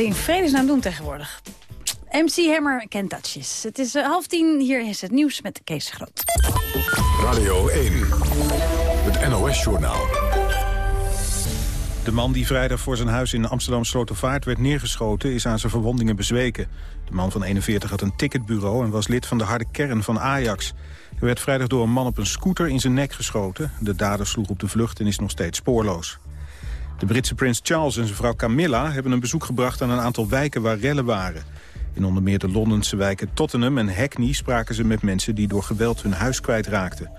Die in vredesnaam doen tegenwoordig? MC Hammer Kent Touches. Het is eh, half tien, hier is het nieuws met Kees Groot. Radio 1, het NOS-journaal. De man die vrijdag voor zijn huis in Amsterdam Slotervaart werd neergeschoten... is aan zijn verwondingen bezweken. De man van 41 had een ticketbureau en was lid van de harde kern van Ajax. Hij werd vrijdag door een man op een scooter in zijn nek geschoten. De dader sloeg op de vlucht en is nog steeds spoorloos. De Britse prins Charles en zijn vrouw Camilla hebben een bezoek gebracht aan een aantal wijken waar rellen waren. In onder meer de Londense wijken Tottenham en Hackney spraken ze met mensen die door geweld hun huis kwijtraakten.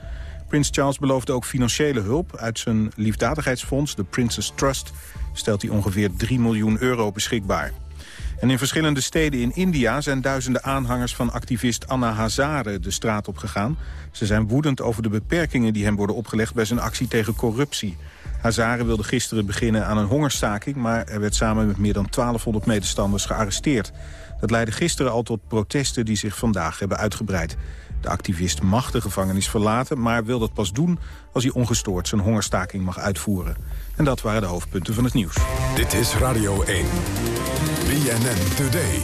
Prins Charles beloofde ook financiële hulp. Uit zijn liefdadigheidsfonds, de Princess Trust, stelt hij ongeveer 3 miljoen euro beschikbaar. En in verschillende steden in India zijn duizenden aanhangers van activist Anna Hazare de straat op gegaan. Ze zijn woedend over de beperkingen die hem worden opgelegd bij zijn actie tegen corruptie. Hazare wilde gisteren beginnen aan een hongerstaking... maar er werd samen met meer dan 1200 medestanders gearresteerd. Dat leidde gisteren al tot protesten die zich vandaag hebben uitgebreid. De activist mag de gevangenis verlaten, maar wil dat pas doen... als hij ongestoord zijn hongerstaking mag uitvoeren. En dat waren de hoofdpunten van het nieuws. Dit is Radio 1. BNN Today.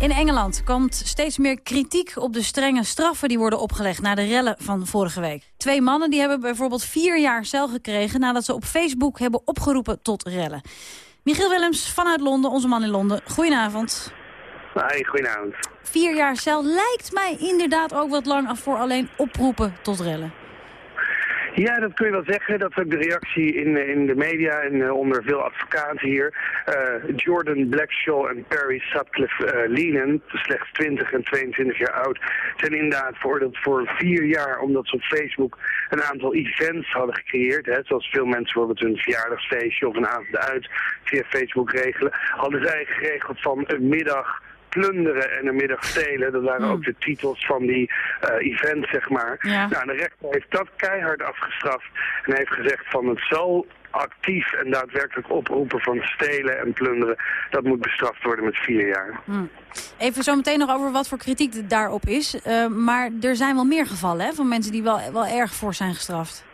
In Engeland komt steeds meer kritiek op de strenge straffen die worden opgelegd na de rellen van vorige week. Twee mannen die hebben bijvoorbeeld vier jaar cel gekregen nadat ze op Facebook hebben opgeroepen tot rellen. Michiel Willems vanuit Londen, onze man in Londen. Goedenavond. Hoi, goedenavond. Vier jaar cel lijkt mij inderdaad ook wat lang af voor alleen oproepen tot rellen. Ja, dat kun je wel zeggen. Dat is ook de reactie in, in de media en uh, onder veel advocaten hier. Uh, Jordan Blackshaw en Perry Sutcliffe uh, slechts 20 en 22 jaar oud, zijn inderdaad veroordeeld voor vier jaar omdat ze op Facebook een aantal events hadden gecreëerd. Hè, zoals veel mensen bijvoorbeeld hun verjaardagsfeestje of een avond uit via Facebook regelen. Hadden zij geregeld van een middag plunderen en een middag stelen. Dat waren ook de titels van die uh, events, zeg maar. Ja. Nou, de rechter heeft dat keihard afgestraft en heeft gezegd van het zo actief en daadwerkelijk oproepen van stelen en plunderen, dat moet bestraft worden met vier jaar. Hm. Even zo meteen nog over wat voor kritiek er daarop is. Uh, maar er zijn wel meer gevallen hè, van mensen die wel, wel erg voor zijn gestraft.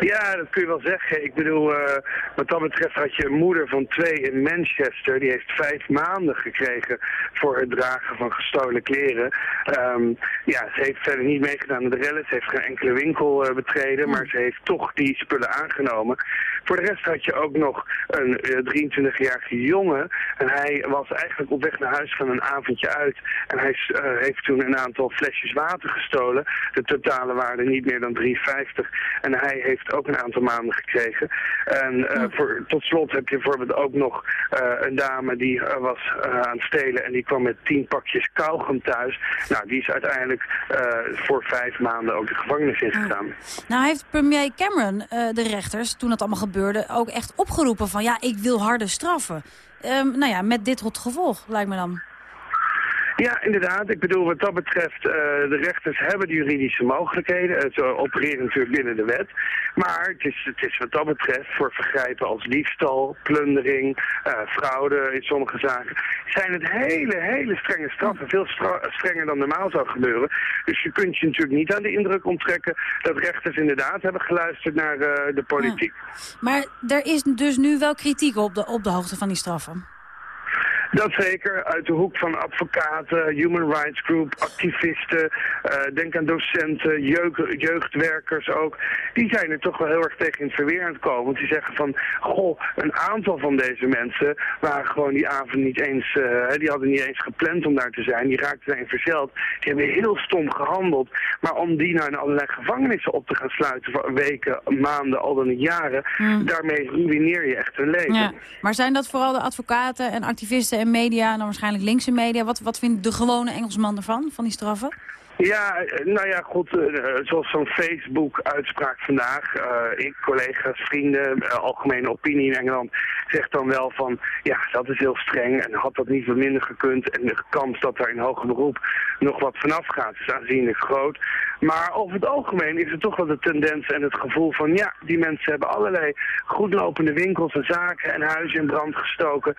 Ja, dat kun je wel zeggen. Ik bedoel, uh, wat dat betreft had je een moeder van twee in Manchester. Die heeft vijf maanden gekregen voor het dragen van gestolen kleren. Um, ja, ze heeft verder niet meegedaan met de rellen. Ze heeft geen enkele winkel uh, betreden. Maar ze heeft toch die spullen aangenomen. Voor de rest had je ook nog een uh, 23-jarige jongen. En hij was eigenlijk op weg naar huis van een avondje uit. En hij heeft toen een aantal flesjes water gestolen. De totale waarde niet meer dan 3,50. En hij heeft ook een aantal maanden gekregen. En uh, voor, tot slot heb je bijvoorbeeld ook nog uh, een dame die uh, was aan het stelen en die kwam met tien pakjes kauwgom thuis. Nou, die is uiteindelijk voor vijf maanden ook de gevangenis ingegaan. Nou heeft premier Cameron de rechters, toen dat allemaal gebeurde, ook echt opgeroepen van ja, ik wil harde straffen. Um, nou ja, met dit tot gevolg, lijkt me dan. Ja, inderdaad. Ik bedoel, wat dat betreft, uh, de rechters hebben de juridische mogelijkheden. Uh, ze opereren natuurlijk binnen de wet. Maar het is, het is wat dat betreft voor vergrijpen als diefstal, plundering, uh, fraude in sommige zaken, zijn het hele, hele strenge straffen. Veel strenger dan normaal zou gebeuren. Dus je kunt je natuurlijk niet aan de indruk onttrekken dat rechters inderdaad hebben geluisterd naar de politiek. Maar er is dus nu wel kritiek op de, op de hoogte van die straffen. Dat zeker, uit de hoek van advocaten, human rights group, activisten, uh, denk aan docenten, jeugd, jeugdwerkers ook. Die zijn er toch wel heel erg tegen in het verweer aan het komen. Want die zeggen van, goh, een aantal van deze mensen waren gewoon die avond niet eens, uh, die hadden niet eens gepland om daar te zijn. Die raakten daarin verzeld. Die hebben heel stom gehandeld. Maar om die nou in allerlei gevangenissen op te gaan sluiten voor weken, maanden, al dan niet jaren, daarmee ruïneer je echt hun leven. Ja. Maar zijn dat vooral de advocaten en activisten en media, en dan waarschijnlijk linkse media. Wat, wat vindt de gewone Engelsman ervan, van die straffen? Ja, nou ja, goed, uh, zoals zo'n Facebook-uitspraak vandaag. Uh, ik, collega's, vrienden, uh, algemene opinie in Engeland zegt dan wel van... ja, dat is heel streng en had dat niet wat minder gekund... en de kans dat daar in hoger beroep nog wat vanaf gaat is aanzienlijk groot. Maar over het algemeen is er toch wel de tendens en het gevoel van... ja, die mensen hebben allerlei goedlopende winkels en zaken en huizen in brand gestoken.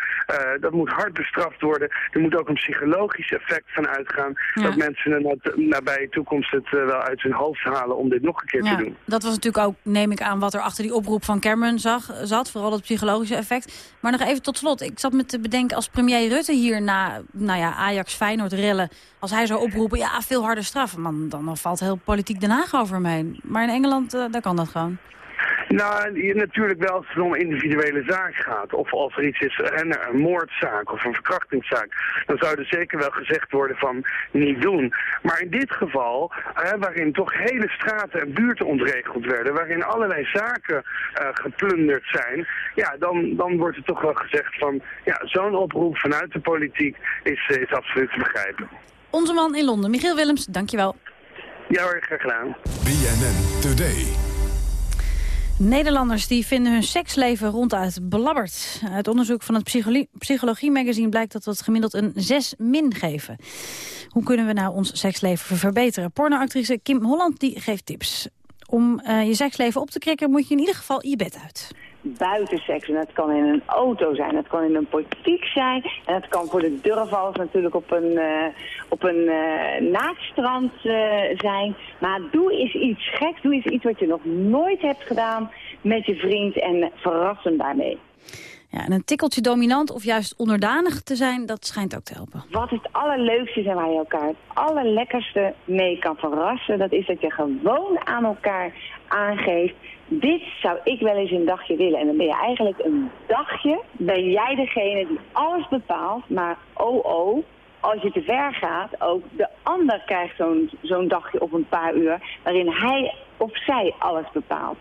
dat moet hard bestraft worden. Er moet ook een psychologisch effect van uitgaan... Ja. dat mensen een nabije toekomst het uh, wel uit hun hoofd halen om dit nog een keer ja, te doen. Dat was natuurlijk ook, neem ik aan, wat er achter die oproep van Cameron zag, zat. Vooral het psychologische effect. Maar nog even tot slot. Ik zat me te bedenken als premier Rutte hier na nou ja, Ajax-Feyenoord rellen... als hij zou oproepen, ja, veel harder straffen. Man, dan valt heel politiek Den Haag over me heen. Maar in Engeland, uh, daar kan dat gewoon. Nou, je, natuurlijk wel als het om een individuele zaak gaat. Of als er iets is, een, een moordzaak of een verkrachtingszaak. Dan zou er zeker wel gezegd worden van niet doen. Maar in dit geval, hè, waarin toch hele straten en buurten ontregeld werden. Waarin allerlei zaken eh, geplunderd zijn. Ja, dan, dan wordt er toch wel gezegd van... Ja, zo'n oproep vanuit de politiek is, is absoluut te begrijpen. Onze man in Londen, Michiel Willems, dankjewel. Ja hoor, graag gedaan. BNN Today. Nederlanders die vinden hun seksleven ronduit belabberd. Uit onderzoek van het Psychologie, Psychologie Magazine blijkt dat we het gemiddeld een 6 min geven. Hoe kunnen we nou ons seksleven verbeteren? Pornoactrice Kim Holland die geeft tips. Om uh, je seksleven op te krikken moet je in ieder geval je bed uit buitenseks. En dat kan in een auto zijn, dat kan in een portiek zijn. En dat kan voor de durvals natuurlijk op een, uh, op een uh, naaktstrand uh, zijn. Maar doe eens iets geks, doe eens iets wat je nog nooit hebt gedaan met je vriend en verras hem daarmee. Ja, en een tikkeltje dominant of juist onderdanig te zijn, dat schijnt ook te helpen. Wat het allerleukste is en waar je elkaar het allerlekkerste mee kan verrassen... dat is dat je gewoon aan elkaar aangeeft... dit zou ik wel eens een dagje willen. En dan ben je eigenlijk een dagje, ben jij degene die alles bepaalt... maar oh oh, als je te ver gaat, ook de ander krijgt zo'n zo'n dagje of een paar uur... waarin hij of zij alles bepaalt.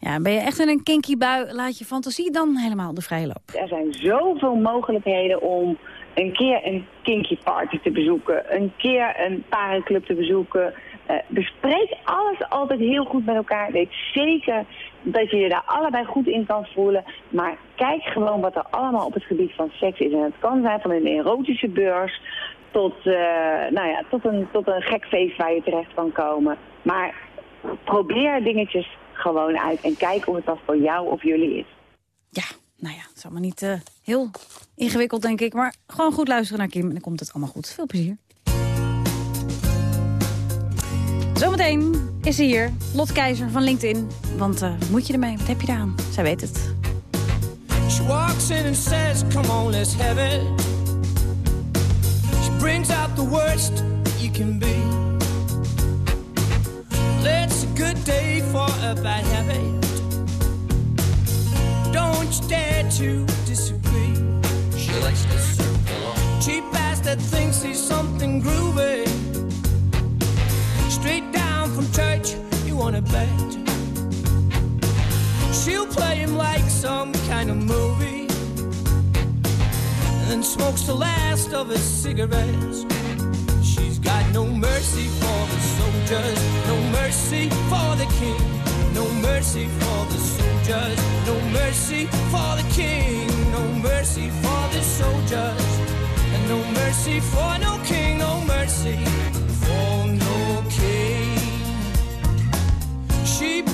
Ja, ben je echt in een kinky bui, laat je fantasie dan helemaal de vrije loop. Er zijn zoveel mogelijkheden om een keer een kinky party te bezoeken, een keer een parenclub te bezoeken. Uh, bespreek alles altijd heel goed met elkaar. Weet zeker dat je je daar allebei goed in kan voelen. Maar kijk gewoon wat er allemaal op het gebied van seks is. En het kan zijn van een erotische beurs tot, uh, nou ja, tot, een, tot een gek feest waar je terecht kan komen. Maar probeer dingetjes gewoon uit en kijk of het dat voor jou of jullie is. Ja, nou ja, het is allemaal niet uh, heel ingewikkeld, denk ik. Maar gewoon goed luisteren naar Kim en dan komt het allemaal goed. Veel plezier. Zometeen is ze hier, Lot Keizer van LinkedIn. Want uh, moet je ermee? Wat heb je eraan? Zij weet het. She walks in and says, come on, let's have it. She brings out the worst you can be. Let's a good day for a bad habit. Don't you dare to disagree. She likes to surf along. Cheap ass that thinks he's something groovy. Straight down from church, you wanna bet. She'll play him like some kind of movie. And smokes the last of his cigarettes. She's got no mercy for the soldiers, no mercy for the king, no mercy for the soldiers, no mercy for the king, no mercy for the soldiers, and no mercy for no king, no mercy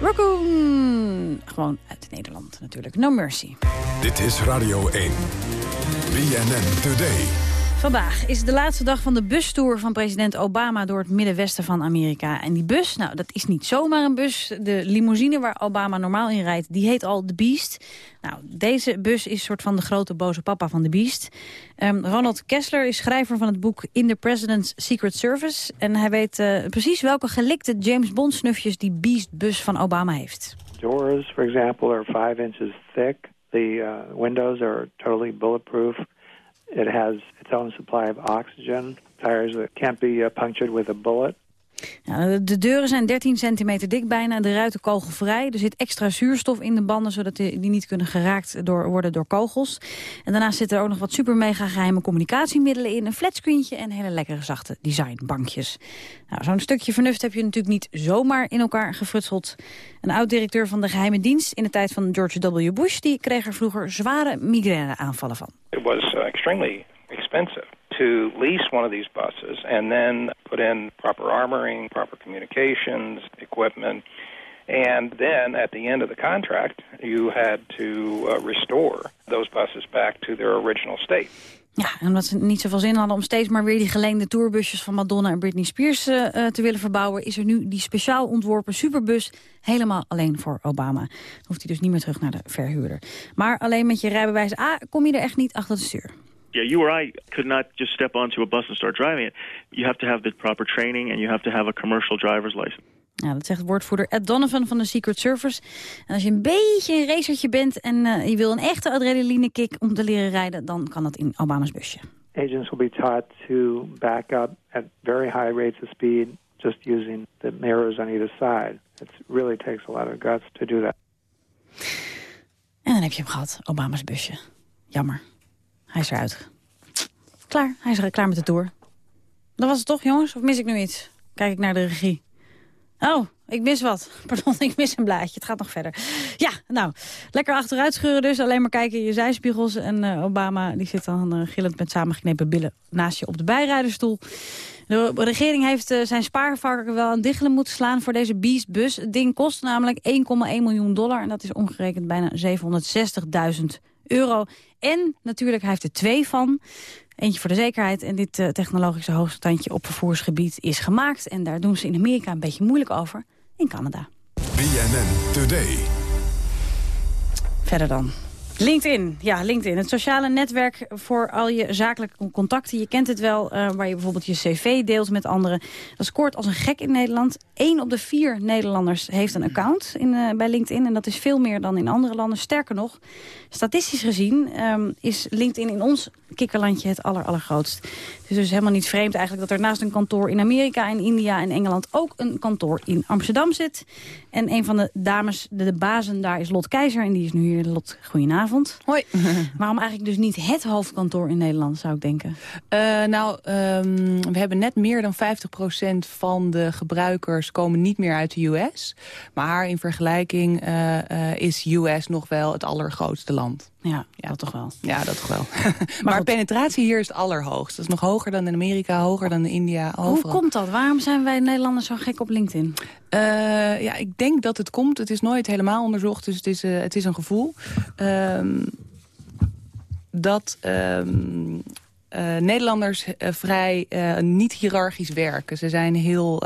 Raccoon. Gewoon uit Nederland natuurlijk. No Mercy. Dit is Radio 1. BNN Today. Vandaag is de laatste dag van de bustour van president Obama door het middenwesten van Amerika. En die bus, nou dat is niet zomaar een bus. De limousine waar Obama normaal in rijdt, die heet al de Beast. Nou, deze bus is een soort van de grote boze papa van de Beast. Ehm, Ronald Kessler is schrijver van het boek In the President's Secret Service. En hij weet uh, precies welke gelikte James Bond snufjes die Beast-bus van Obama heeft. Doors, for example, are five inches thick. The uh, windows are totally bulletproof. It has its own supply of oxygen, tires that can't be uh, punctured with a bullet. De deuren zijn 13 centimeter dik bijna, de ruiten kogelvrij. Er zit extra zuurstof in de banden, zodat die niet kunnen geraakt door, worden door kogels. En daarnaast zitten er ook nog wat super mega geheime communicatiemiddelen in. Een flatscreentje en hele lekkere zachte designbankjes. Nou, Zo'n stukje vernuft heb je natuurlijk niet zomaar in elkaar gefrutseld. Een oud-directeur van de geheime dienst in de tijd van George W. Bush... die kreeg er vroeger zware migraineaanvallen van. It was uh, extremely expensive to lease one of these buses and then put in proper armoring, proper communications, equipment. And then at the end of the contract, you had to uh, restore those buses back to their original state. Ja, en omdat ze niet zoveel zin hadden om steeds maar weer die geleende tourbusjes van Madonna en Britney Spears uh, te willen verbouwen, is er nu die speciaal ontworpen superbus helemaal alleen voor Obama. Dan hoeft hij dus niet meer terug naar de verhuurder. Maar alleen met je rijbewijs A kom je er echt niet achter het stuur. Yeah, you or I could not just step onto a bus and start driving it. You have to have the proper training and you have to have a commercial driver's license. Ja, dat zegt woordvoerder Ed Donovan van de Secret Service. En als je een beetje een racertje bent en uh, je wil een echte adrenaline kick om te leren rijden, dan kan dat in Obama's busje. Agents will be taught to back up at very high rates of speed just using the mirrors on either side. It really takes a lot of guts to do that. En dan heb je hem gehad, Obama's busje. Jammer. Hij is eruit. Klaar, hij is er klaar met de tour. Dat was het toch, jongens? Of mis ik nu iets? Kijk ik naar de regie. Oh, ik mis wat. Pardon, ik mis een blaadje. Het gaat nog verder. Ja, nou, lekker achteruit scheuren dus. Alleen maar kijken in je zijspiegels. En uh, Obama die zit dan uh, gillend met samengeknepen billen naast je op de bijrijderstoel. De regering heeft uh, zijn spaarvarken wel aan diggelen moeten slaan voor deze Beast-bus. Het ding kost namelijk 1,1 miljoen dollar. En dat is omgerekend bijna 760.000 euro. En natuurlijk, hij heeft er twee van. Eentje voor de zekerheid en dit uh, technologische hoogstandje op vervoersgebied is gemaakt. En daar doen ze in Amerika een beetje moeilijk over. In Canada. BNN Today. Verder dan. LinkedIn, ja, LinkedIn. Het sociale netwerk voor al je zakelijke contacten. Je kent het wel, uh, waar je bijvoorbeeld je cv deelt met anderen. Dat scoort als een gek in Nederland. Eén op de vier Nederlanders heeft een account in, uh, bij LinkedIn. En dat is veel meer dan in andere landen. Sterker nog, statistisch gezien um, is LinkedIn in ons kikkerlandje het aller, allergrootst. Het is dus helemaal niet vreemd eigenlijk dat er naast een kantoor in Amerika, in India en Engeland ook een kantoor in Amsterdam zit. En een van de dames, de, de bazen daar is Lot Keizer en die is nu hier. Lot, goedenavond. Hoi. Waarom eigenlijk dus niet het hoofdkantoor in Nederland, zou ik denken? Uh, nou, um, we hebben net meer dan 50% van de gebruikers komen niet meer uit de US. Maar in vergelijking uh, uh, is US nog wel het allergrootste land. Ja, ja, dat toch wel. Ja, dat toch wel. maar maar penetratie hier is het allerhoogst. Dat is nog hoger dan in Amerika, hoger dan in India. Overal. Hoe komt dat? Waarom zijn wij Nederlanders zo gek op LinkedIn? Uh, ja, ik denk dat het komt. Het is nooit helemaal onderzocht, dus het is, uh, het is een gevoel. Uh, dat uh, Nederlanders vrij niet hiërarchisch werken. Ze zijn heel...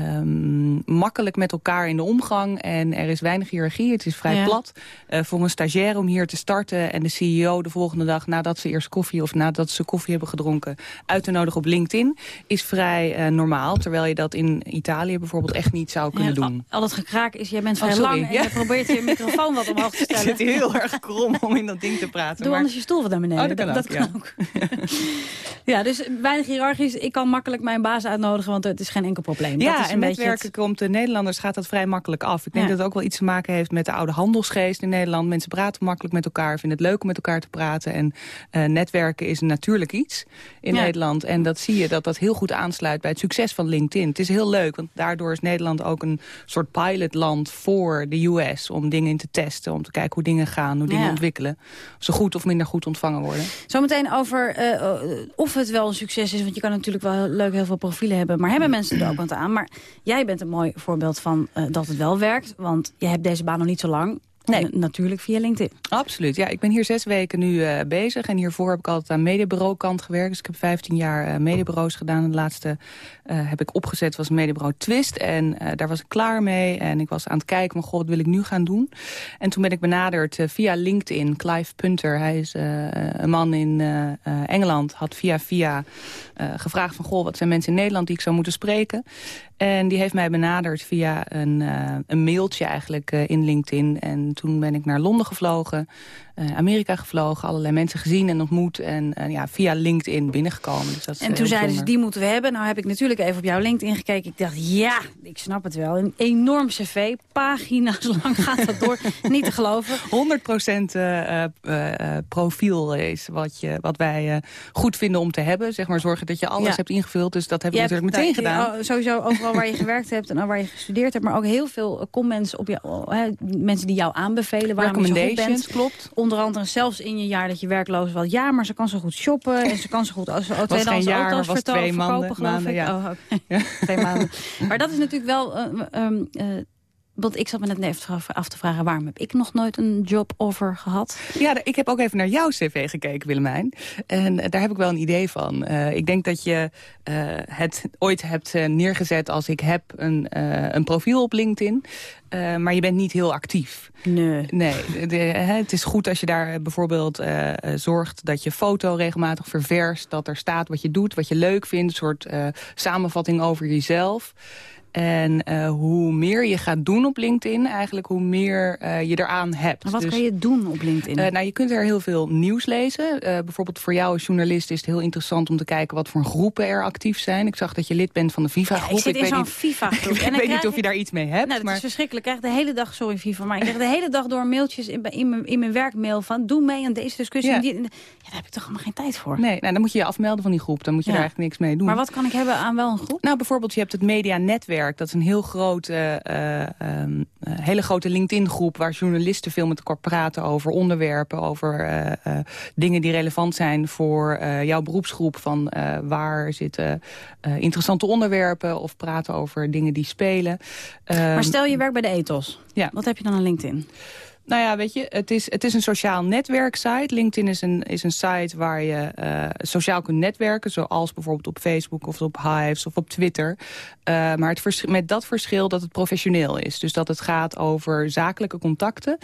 Um, makkelijk met elkaar in de omgang. En er is weinig hiërarchie. Het is vrij ja. plat. Uh, voor een stagiair om hier te starten en de CEO de volgende dag... nadat ze eerst koffie of nadat ze koffie hebben gedronken... uit te nodigen op LinkedIn, is vrij uh, normaal. Terwijl je dat in Italië bijvoorbeeld echt niet zou kunnen ja, doen. Al, al het gekraak is, jij bent vrij oh, lang en ja. je probeert je microfoon wat omhoog te stellen. Ik zit heel erg krom om in dat ding te praten. Doe maar... anders je stoel wat naar beneden. Oh, dat kan dat, ook. Dat kan ook. ja, dus weinig hiërarchisch. Ik kan makkelijk mijn baas uitnodigen, want het is geen enkel probleem. Ja, dat is en netwerken komt de Nederlanders gaat dat vrij makkelijk af. Ik denk ja. dat het ook wel iets te maken heeft met de oude handelsgeest in Nederland. Mensen praten makkelijk met elkaar, vinden het leuk om met elkaar te praten. En uh, netwerken is natuurlijk iets in ja. Nederland. En dat zie je dat dat heel goed aansluit bij het succes van LinkedIn. Het is heel leuk, want daardoor is Nederland ook een soort pilotland voor de US. Om dingen in te testen, om te kijken hoe dingen gaan, hoe dingen ja. ontwikkelen. Of ze goed of minder goed ontvangen worden. Zometeen over uh, of het wel een succes is. Want je kan natuurlijk wel heel leuk heel veel profielen hebben. Maar hebben mensen er ook wat aan? Maar jij bent een mooi voorbeeld van uh, dat het wel werkt. Want je hebt deze baan nog niet zo lang. Nee. natuurlijk via LinkedIn. Absoluut, ja. Ik ben hier zes weken nu uh, bezig. En hiervoor heb ik altijd aan mediabureaukant gewerkt. Dus ik heb 15 jaar uh, mediabureaus gedaan. En de laatste uh, heb ik opgezet was mediabureau Twist. En daar was ik klaar mee. En ik was aan het kijken van, god, wat wil ik nu gaan doen? En toen ben ik benaderd via LinkedIn. Clive Punter, hij is een man in Engeland. Had via via gevraagd van, goh, wat zijn mensen in Nederland die ik zou moeten spreken? En die heeft mij benaderd via een, uh, een mailtje eigenlijk uh, in LinkedIn. En toen ben ik naar Londen gevlogen. Uh, Amerika gevlogen, allerlei mensen gezien en ontmoet. En uh, ja, via LinkedIn binnengekomen. Dus dat en toen zeiden ze, die moeten we hebben. Nou heb ik natuurlijk even op jouw LinkedIn gekeken. Ik dacht, ja, ik snap het wel. Een enorm cv, pagina's lang gaat dat door. Niet te geloven. 100% uh, profiel is wat, je, wat wij goed vinden om te hebben. Zeg maar zorgen dat je alles ja. hebt ingevuld. Dus dat hebben we natuurlijk meteen gedaan. Sowieso overal waar je gewerkt hebt en waar je gestudeerd hebt. Maar ook heel veel comments op jou, mensen die jou aanbevelen. Waarom je zo goed bent. klopt onder andere zelfs in je jaar dat je werkloos was. Ja, maar ze kan zo goed shoppen en ze kan zo goed als geen jaar, auto's was twee verkopen, geloof maanden, ik. Ja. Oh, okay. ja. twee maanden. Maar dat is natuurlijk wel... Uh, um, uh, want ik zat me net even af te vragen... waarom heb ik nog nooit een job-offer gehad? Ja, ik heb ook even naar jouw cv gekeken, Willemijn. En daar heb ik wel een idee van. Uh, ik denk dat je uh, het ooit hebt neergezet als ik heb een, een profiel op LinkedIn. maar je bent niet heel actief. Nee. Nee, de, het is goed als je daar bijvoorbeeld zorgt dat je foto regelmatig ververst. Dat er staat wat je doet, wat je leuk vindt. Een soort samenvatting over jezelf. En uh, hoe meer je gaat doen op LinkedIn, eigenlijk hoe meer uh, je eraan hebt. Maar wat dus, kan je doen op LinkedIn? Uh, nou, je kunt er heel veel nieuws lezen. bijvoorbeeld voor jou als journalist is het heel interessant om te kijken wat voor groepen er actief zijn. Ik zag dat je lid bent van de FIFA-groep. Ja, ik zit in zo'n FIFA-groep. ik weet niet of je daar iets mee hebt. Nou, dat maar... is verschrikkelijk. Ik krijg de hele dag, sorry FIFA, maar ik krijg de hele dag door mailtjes in, in, mijn, in mijn werkmail van doe mee aan deze discussie. Ja. Die, ja, daar heb ik toch helemaal geen tijd voor. Nee, nou, dan moet je je afmelden van die groep. Dan moet je ja. daar eigenlijk niks mee doen. Maar wat kan ik hebben aan wel een groep? Nou, bijvoorbeeld je hebt het medianetwerk. Dat is een heel grote, uh, um, hele grote LinkedIn-groep... waar journalisten veel met elkaar praten over onderwerpen... over uh, uh, dingen die relevant zijn voor jouw beroepsgroep. Van waar zitten interessante onderwerpen... of praten over dingen die spelen. maar stel je werkt bij de ethos. Ja. Wat heb je dan aan LinkedIn? Nou ja, weet je, het is, het is een sociaal netwerksite. LinkedIn is een, is een site waar je uh, sociaal kunt netwerken. Zoals bijvoorbeeld op Facebook of op Hives of op Twitter. Uh, maar het met dat verschil dat het professioneel is. Dus dat het gaat over zakelijke contacten.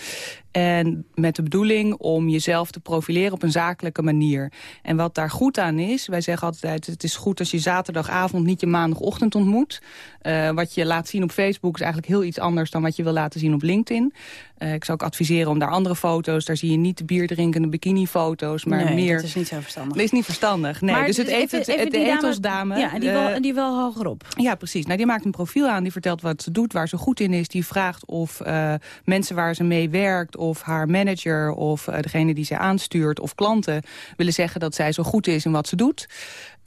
En met de bedoeling om jezelf te profileren op een zakelijke manier. En wat daar goed aan is, wij zeggen altijd... het is goed als je zaterdagavond niet je maandagochtend ontmoet. Uh, wat je laat zien op Facebook is eigenlijk heel iets anders... dan wat je wil laten zien op LinkedIn. Uh, ik zou ook adviseren om daar andere foto's... daar zie je niet de bierdrinkende bikini-foto's, maar nee, meer... dat is niet zo verstandig. Dat is niet verstandig, nee. Maar dus het even, het, even het. Ja, en die, wel, uh, die wel hogerop. Ja, precies. Nou, die maakt een profiel aan, die vertelt wat ze doet, waar ze goed in is. Die vraagt of uh, mensen waar ze mee werkt... of haar manager of degene die ze aanstuurt of klanten... willen zeggen dat zij zo goed is in wat ze doet.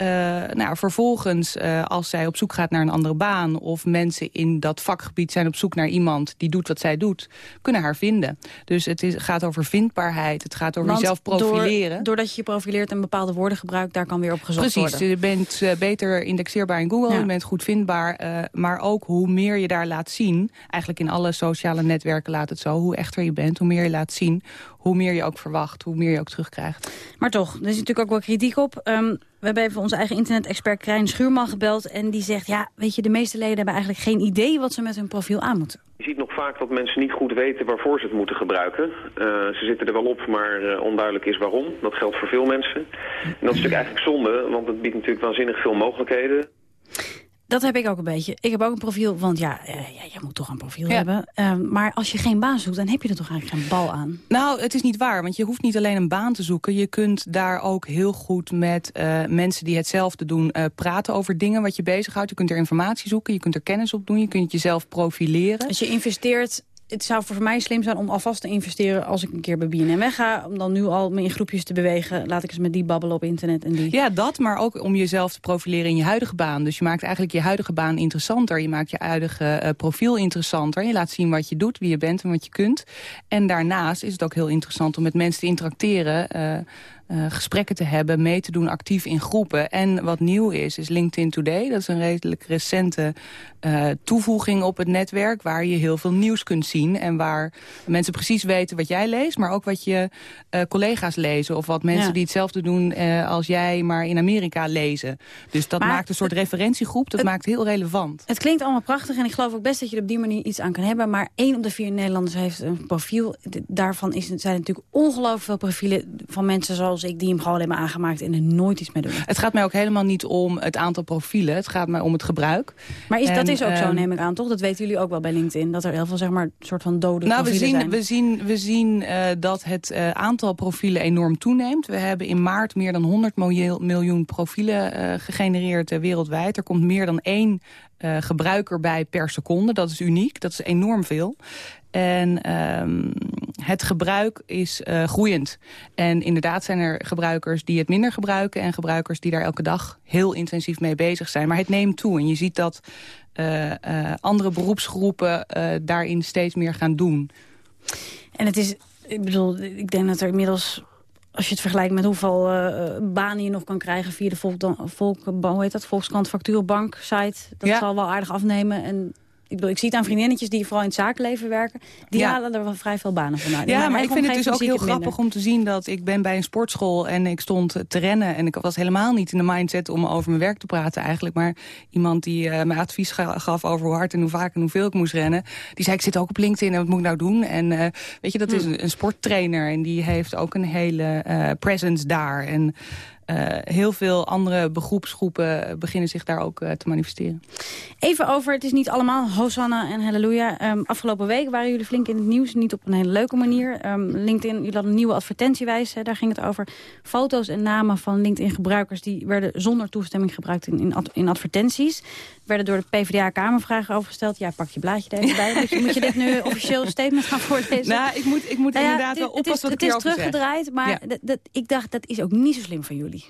Uh, nou, vervolgens, uh, als zij op zoek gaat naar een andere baan... of mensen in dat vakgebied zijn op zoek naar iemand die doet wat zij doet... kunnen haar vinden. Dus het is, gaat over vindbaarheid, het gaat over Want jezelf profileren. Door, doordat je je profileert en bepaalde woorden gebruikt... daar kan weer op gezocht Precies, worden. Precies, je bent uh, beter indexeerbaar in Google, ja. je bent goed vindbaar... maar ook hoe meer je daar laat zien... eigenlijk in alle sociale netwerken laat het zo... hoe echter je bent, hoe meer je laat zien... hoe meer je ook verwacht, hoe meer je ook terugkrijgt. Maar toch, er is natuurlijk ook wel kritiek op... Um, we hebben even onze eigen internet-expert Krijn Schuurman gebeld. En die zegt, ja, weet je, de meeste leden hebben eigenlijk geen idee wat ze met hun profiel aan moeten. Je ziet nog vaak dat mensen niet goed weten waarvoor ze het moeten gebruiken. Uh, ze zitten er wel op, maar uh, onduidelijk is waarom. Dat geldt voor veel mensen. En dat is natuurlijk eigenlijk zonde, want het biedt natuurlijk waanzinnig veel mogelijkheden. Dat heb ik ook een beetje. Ik heb ook een profiel, want ja, uh, ja je moet toch een profiel ja. hebben. Uh, maar als je geen baan zoekt, dan heb je er toch eigenlijk geen bal aan? Nou, het is niet waar, want je hoeft niet alleen een baan te zoeken. Je kunt daar ook heel goed met uh, mensen die hetzelfde doen praten over dingen wat je bezighoudt. Je kunt er informatie zoeken, je kunt er kennis op doen, je kunt jezelf profileren. Als je investeert het zou voor mij slim zijn om alvast te investeren als ik een keer bij BNN wegga. Om dan nu al me in groepjes te bewegen. Laat ik eens met die babbelen op internet. En die. Ja, dat, maar ook om jezelf te profileren in je huidige baan. Dus je maakt eigenlijk je huidige baan interessanter. Je maakt je huidige uh, profiel interessanter. Je laat zien wat je doet, wie je bent en wat je kunt. En daarnaast is het ook heel interessant om met mensen te interacteren... Uh, eh, gesprekken te hebben, mee te doen actief in groepen. En wat nieuw is, is LinkedIn Today. Dat is een redelijk recente uh, toevoeging op het netwerk... waar je heel veel nieuws kunt zien en waar mensen precies weten wat jij leest... maar ook wat je uh, collega's lezen of wat mensen Ja. die hetzelfde doen als jij... maar in Amerika lezen. Dus dat Maar maakt een soort referentiegroep, dat maakt heel relevant. Het klinkt allemaal prachtig en ik geloof ook best dat je er op die manier iets aan kan hebben. Maar één op de vier Nederlanders heeft een profiel. Daarvan is, zijn natuurlijk ongelooflijk veel profielen van mensen zoals ik... die hem gewoon alleen maar aangemaakt en er nooit iets mee doen. Het gaat mij ook helemaal niet om het aantal profielen. Het gaat mij om het gebruik. Maar is, dat is ook zo, ehm, neem ik aan, toch? Dat weten jullie ook wel bij LinkedIn. Dat er heel veel, zeg maar, soort van dode Nou, we zien, zijn. we zien, we zien eh, dat het eh, aantal profielen enorm toeneemt. We hebben in maart meer dan 100 miljoen, profielen eh, gegenereerd wereldwijd. Er komt meer dan één gebruiker bij per seconde. Dat is uniek, dat is enorm veel. En ehm, het gebruik is eh, groeiend. En inderdaad zijn er gebruikers die het minder gebruiken... en gebruikers die daar elke dag heel intensief mee bezig zijn. Maar het neemt toe en je ziet dat eh, eh, andere beroepsgroepen daarin steeds meer gaan doen. En het is, ik bedoel, ik denk dat er inmiddels... Als je het vergelijkt met hoeveel eh, banen je nog kan krijgen via de Volk, Volk, hoe heet dat, Volkskrant Factuurbank site. Dat zal wel aardig afnemen. En ik, bedoel, ik zie het aan vriendinnetjes die vooral in het zakenleven werken. Die Ja. halen er wel vrij veel banen van uit. Ja, maar ik vind het dus ook heel grappig om te zien dat ik ben bij een sportschool en ik stond te rennen. En ik was helemaal niet in de mindset om over mijn werk te praten eigenlijk. Maar iemand die mij advies ga- gaf over hoe hard en hoe vaak en hoeveel ik moest rennen. Die zei ik zit ook op LinkedIn en wat moet ik nou doen? En eh, weet je, dat is Hmm. een, een sporttrainer en die heeft ook een hele eh, presence daar. En heel veel andere beroepsgroepen beginnen zich daar ook eh, te manifesteren. Even over, het is niet allemaal Hosanna en Halleluja. Ehm, afgelopen week waren jullie flink in het nieuws. Niet op een hele leuke manier. Ehm, LinkedIn, jullie hadden een nieuwe advertentiewijs. Hè, daar ging het over. Foto's en namen van LinkedIn-gebruikers... die werden zonder toestemming gebruikt in, in advertenties. Werden door de PvdA-Kamervragen overgesteld. Ja, pak je blaadje er even bij. Moet je, moet je dit nu officieel statement gaan voorlezen? Nou, ik moet, ik moet Nou ja, inderdaad wel het is, oppassen wat het ik is hierover zeg. teruggedraaid, maar Ja. dat, dat- ik dacht, dat is ook niet zo slim van jullie.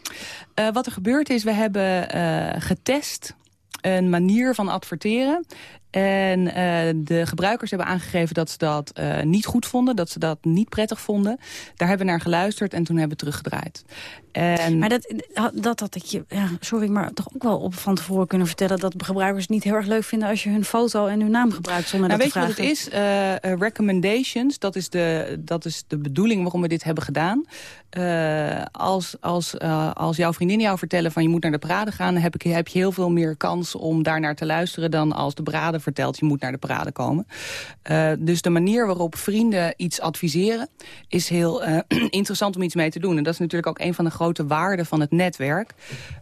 Eh, wat er gebeurd is, we hebben eh, getest een manier van adverteren. En eh, de gebruikers hebben aangegeven dat ze dat eh, niet goed vonden. Dat ze dat niet prettig vonden. Daar hebben we naar geluisterd en toen hebben we teruggedraaid. En... Maar dat, dat had ik je, ja, sorry, maar toch ook wel op van tevoren kunnen vertellen... dat gebruikers het niet heel erg leuk vinden als je hun foto en hun naam gebruikt zonder Nou, dat weet te je wat het is? Eh, recommendations, dat is, de, dat is de bedoeling waarom we dit hebben gedaan. Als, als, als jouw vriendin jou vertellen van je moet naar de parade gaan... Heb, ik, heb je heel veel meer kans om daar naar te luisteren... dan als de vertelt je moet naar de parade komen. Eh, dus de manier waarop vrienden iets adviseren... is heel eh, interessant om iets mee te doen. En dat is natuurlijk ook een van de grote waarden van het netwerk.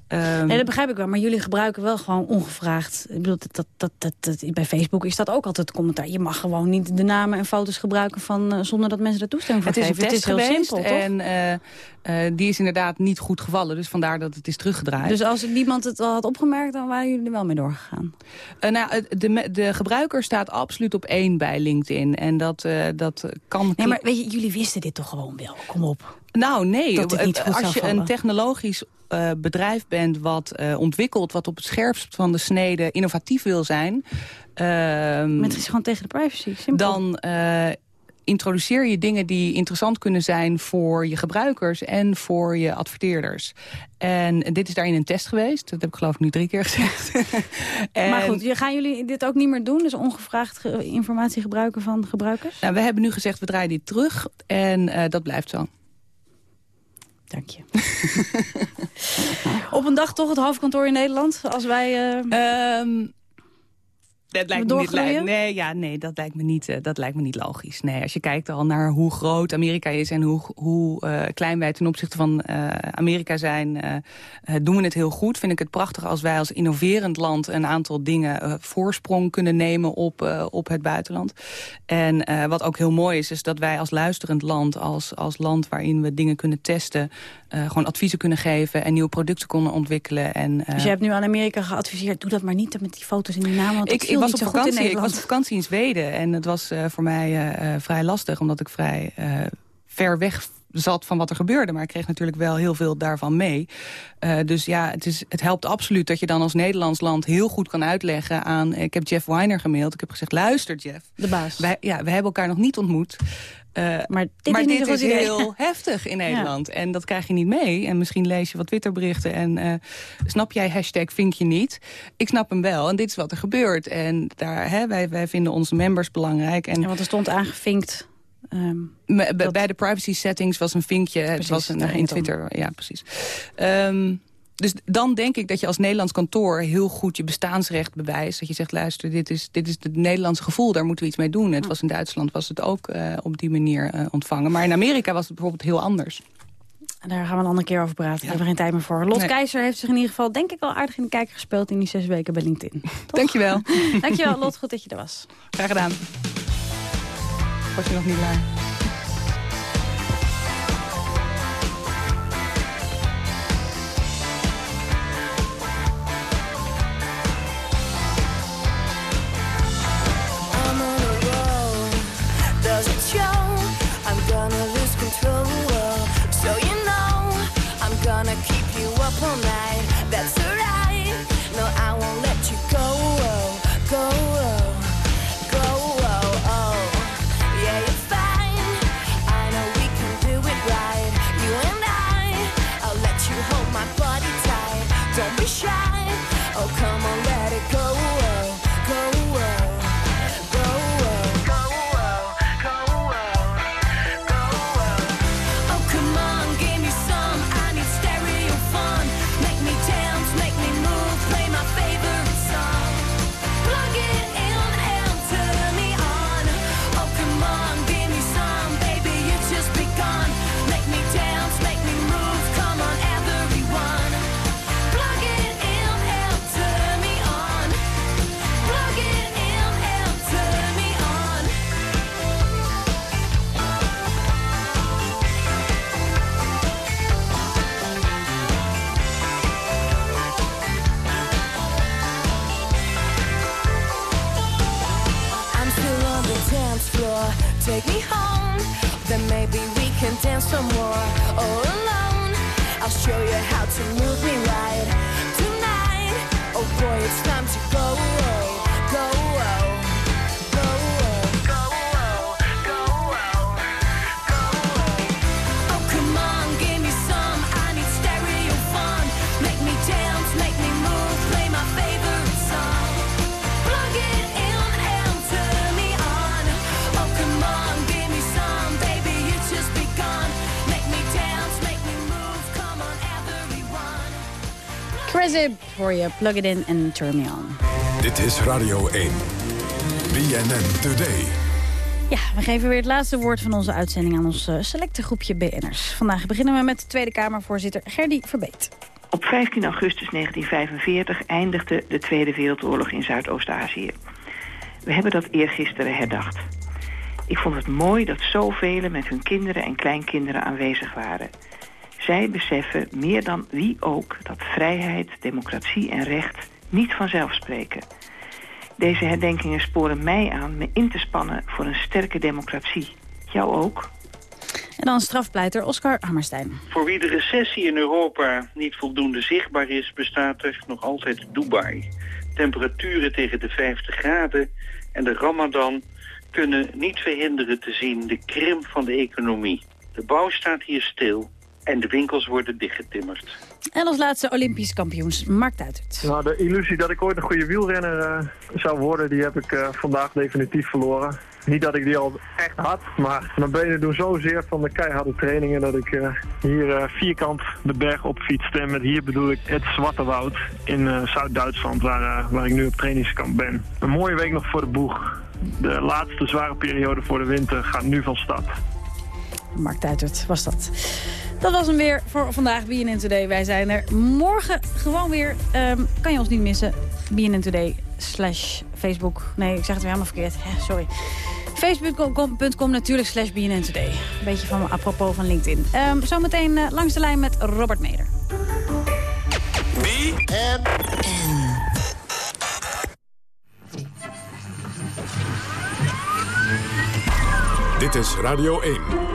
Nee, dat begrijp ik wel, maar jullie gebruiken wel gewoon ongevraagd. Ik bedoel, dat, dat, dat, dat, bij Facebook is dat ook altijd commentaar. Je mag gewoon niet de namen en foto's gebruiken van, eh, zonder dat mensen er toestemming voor Het is geven. het is heel simpel, toch? en eh, eh, die is inderdaad niet goed gevallen. Dus vandaar dat het is teruggedraaid. Dus als niemand het al had opgemerkt, dan waren jullie er wel mee doorgegaan. Nou, de, de gebruiker staat absoluut op één bij LinkedIn. En dat, dat kan... Nee, maar weet je, jullie wisten dit toch gewoon wel? Kom op. Nou, nee. Als je een technologisch eh, bedrijf bent wat eh, ontwikkelt... wat op het scherpst van de snede innovatief wil zijn... ehm, Maar het is gewoon tegen de privacy, simpel. dan eh, introduceer je dingen die interessant kunnen zijn voor je gebruikers en voor je adverteerders. En dit is daarin een test geweest. Dat heb ik geloof ik nu drie keer gezegd. En- Maar goed, gaan jullie dit ook niet meer doen? Dus ongevraagd ge- informatie gebruiken van gebruikers? Nou, we hebben nu gezegd, we draaien dit terug. En dat blijft zo. Dank je. Op een dag toch het hoofdkantoor in Nederland? Als wij... eh, Ehm, Dat lijkt me niet, nee, ja, nee, dat lijkt me niet, eh, dat lijkt me niet logisch. Nee, als je kijkt al naar hoe groot Amerika is en hoe, hoe eh, klein wij ten opzichte van eh, Amerika zijn, doen we het heel goed. Vind ik het prachtig als wij als innoverend land een aantal dingen voorsprong kunnen nemen op, op het buitenland. En wat ook heel mooi is, is dat wij als luisterend land, als, als land waarin we dingen kunnen testen, gewoon adviezen kunnen geven en nieuwe producten kunnen ontwikkelen. En, Dus je hebt nu aan Amerika geadviseerd, doe dat maar niet met die foto's en die namen. Want ik, ik was op vakantie. Ik was op vakantie in Zweden en het was eh, voor mij eh, eh, vrij lastig, omdat ik vrij ver weg zat van wat er gebeurde. Maar ik kreeg natuurlijk wel heel veel daarvan mee. Dus ja, het, is, het helpt absoluut dat je dan als Nederlands land heel goed kan uitleggen aan... Ik heb Jeff Weiner gemaild. Ik heb gezegd, luister Jeff. De baas. Wij, ja, we hebben elkaar nog niet ontmoet. Uh, maar dit maar is, dit is heel heftig in Nederland. Ja. En dat krijg je niet mee. En misschien lees je wat Twitterberichten en uh, snap jij hashtag vind je niet. Ik snap hem wel en dit is wat er gebeurt. En daar, hè, wij, wij vinden onze members belangrijk. En, ja, want er stond aangevinkt... Um, dat... Bij de privacy settings was een vinkje. Precies, het was een, in Twitter. Ja, precies. Um, dus dan denk ik dat je als Nederlands kantoor heel goed je bestaansrecht bewijst. Dat je zegt, luister, dit is, dit is het Nederlandse gevoel, daar moeten we iets mee doen. Het was in Duitsland was het ook uh, op die manier uh, ontvangen. Maar in Amerika was het bijvoorbeeld heel anders. Daar gaan we een andere keer over praten. Ja. Daar hebben we geen tijd meer voor. Lot nee. Keizer heeft zich in ieder geval, denk ik, wel aardig in de kijker gespeeld... in die zes weken bij LinkedIn. Dankjewel. Dankjewel, Lot. Goed dat je er was. Graag gedaan. Was je nog niet klaar? Take me home, then maybe we can dance some more. All alone, I'll show you how to move me right tonight. Oh boy, it's time to go, Crazy voor je. Plug it in and turn me on. Dit is Radio 1. BNN Today. Ja, we geven weer het laatste woord van onze uitzending aan ons eh, selecte groepje BN'ers. Vandaag beginnen we met de Tweede Kamervoorzitter Gerdy Verbeet. Op 15 augustus 1945 eindigde de Tweede Wereldoorlog in Zuidoost-Azië. We hebben dat eergisteren herdacht. Ik vond het mooi dat zoveel met hun kinderen en kleinkinderen aanwezig waren. Zij beseffen meer dan wie ook dat vrijheid, democratie en recht niet vanzelf spreken. Deze herdenkingen sporen mij aan me in te spannen voor een sterke democratie. Jou ook? En dan strafpleiter Oscar Hammerstein. Voor wie de recessie in Europa niet voldoende zichtbaar is, bestaat er nog altijd Dubai. Temperaturen tegen de 50 graden en de ramadan kunnen niet verhinderen te zien de krimp van de economie. De bouw staat hier stil en de winkels worden dichtgetimmerd. En als laatste Olympisch kampioens Mark Duitert. Nou, de illusie dat ik ooit een goede wielrenner eh, zou worden, die heb ik eh, vandaag definitief verloren. Niet dat ik die al echt had, maar mijn benen doen zozeer van de keiharde trainingen dat ik eh, hier eh, vierkant de berg op fietste. En met hier bedoel ik het Zwarte Woud in eh, Zuid-Duitsland, waar, eh, waar ik nu op trainingskamp ben. Een mooie week nog voor de boeg. De laatste zware periode voor de winter gaat nu van start. Mark Duitert was dat. Dat was hem weer voor vandaag, BNN Today. Wij zijn er morgen gewoon weer. Ehm, kan je ons niet missen. BNN Today slash Facebook. Nee, ik zeg het weer helemaal verkeerd. Sorry. Facebook.com natuurlijk slash BNN Today. Een beetje van apropos van LinkedIn. Ehm, zometeen eh, langs de lijn met Robert Meder. Dit is Radio 1.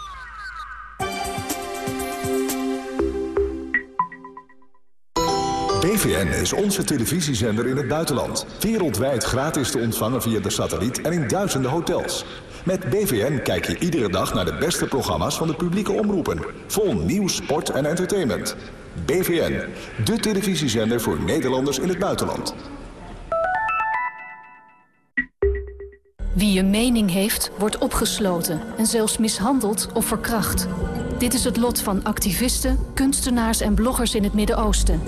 BVN is onze televisiezender in het buitenland. Wereldwijd gratis te ontvangen via de satelliet en in duizenden hotels. Met BVN kijk je iedere dag naar de beste programma's van de publieke omroepen. Vol nieuws, sport en entertainment. BVN, de televisiezender voor Nederlanders in het buitenland. Wie een mening heeft, wordt opgesloten en zelfs mishandeld of verkracht. Dit is het lot van activisten, kunstenaars en bloggers in het Midden-Oosten.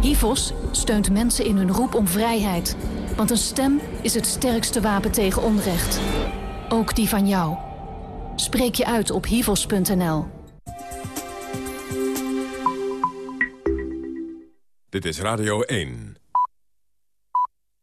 HIVOS steunt mensen in hun roep om vrijheid. Want een stem is het sterkste wapen tegen onrecht. Ook die van jou. Spreek je uit op hivos.nl. Dit is Radio 1.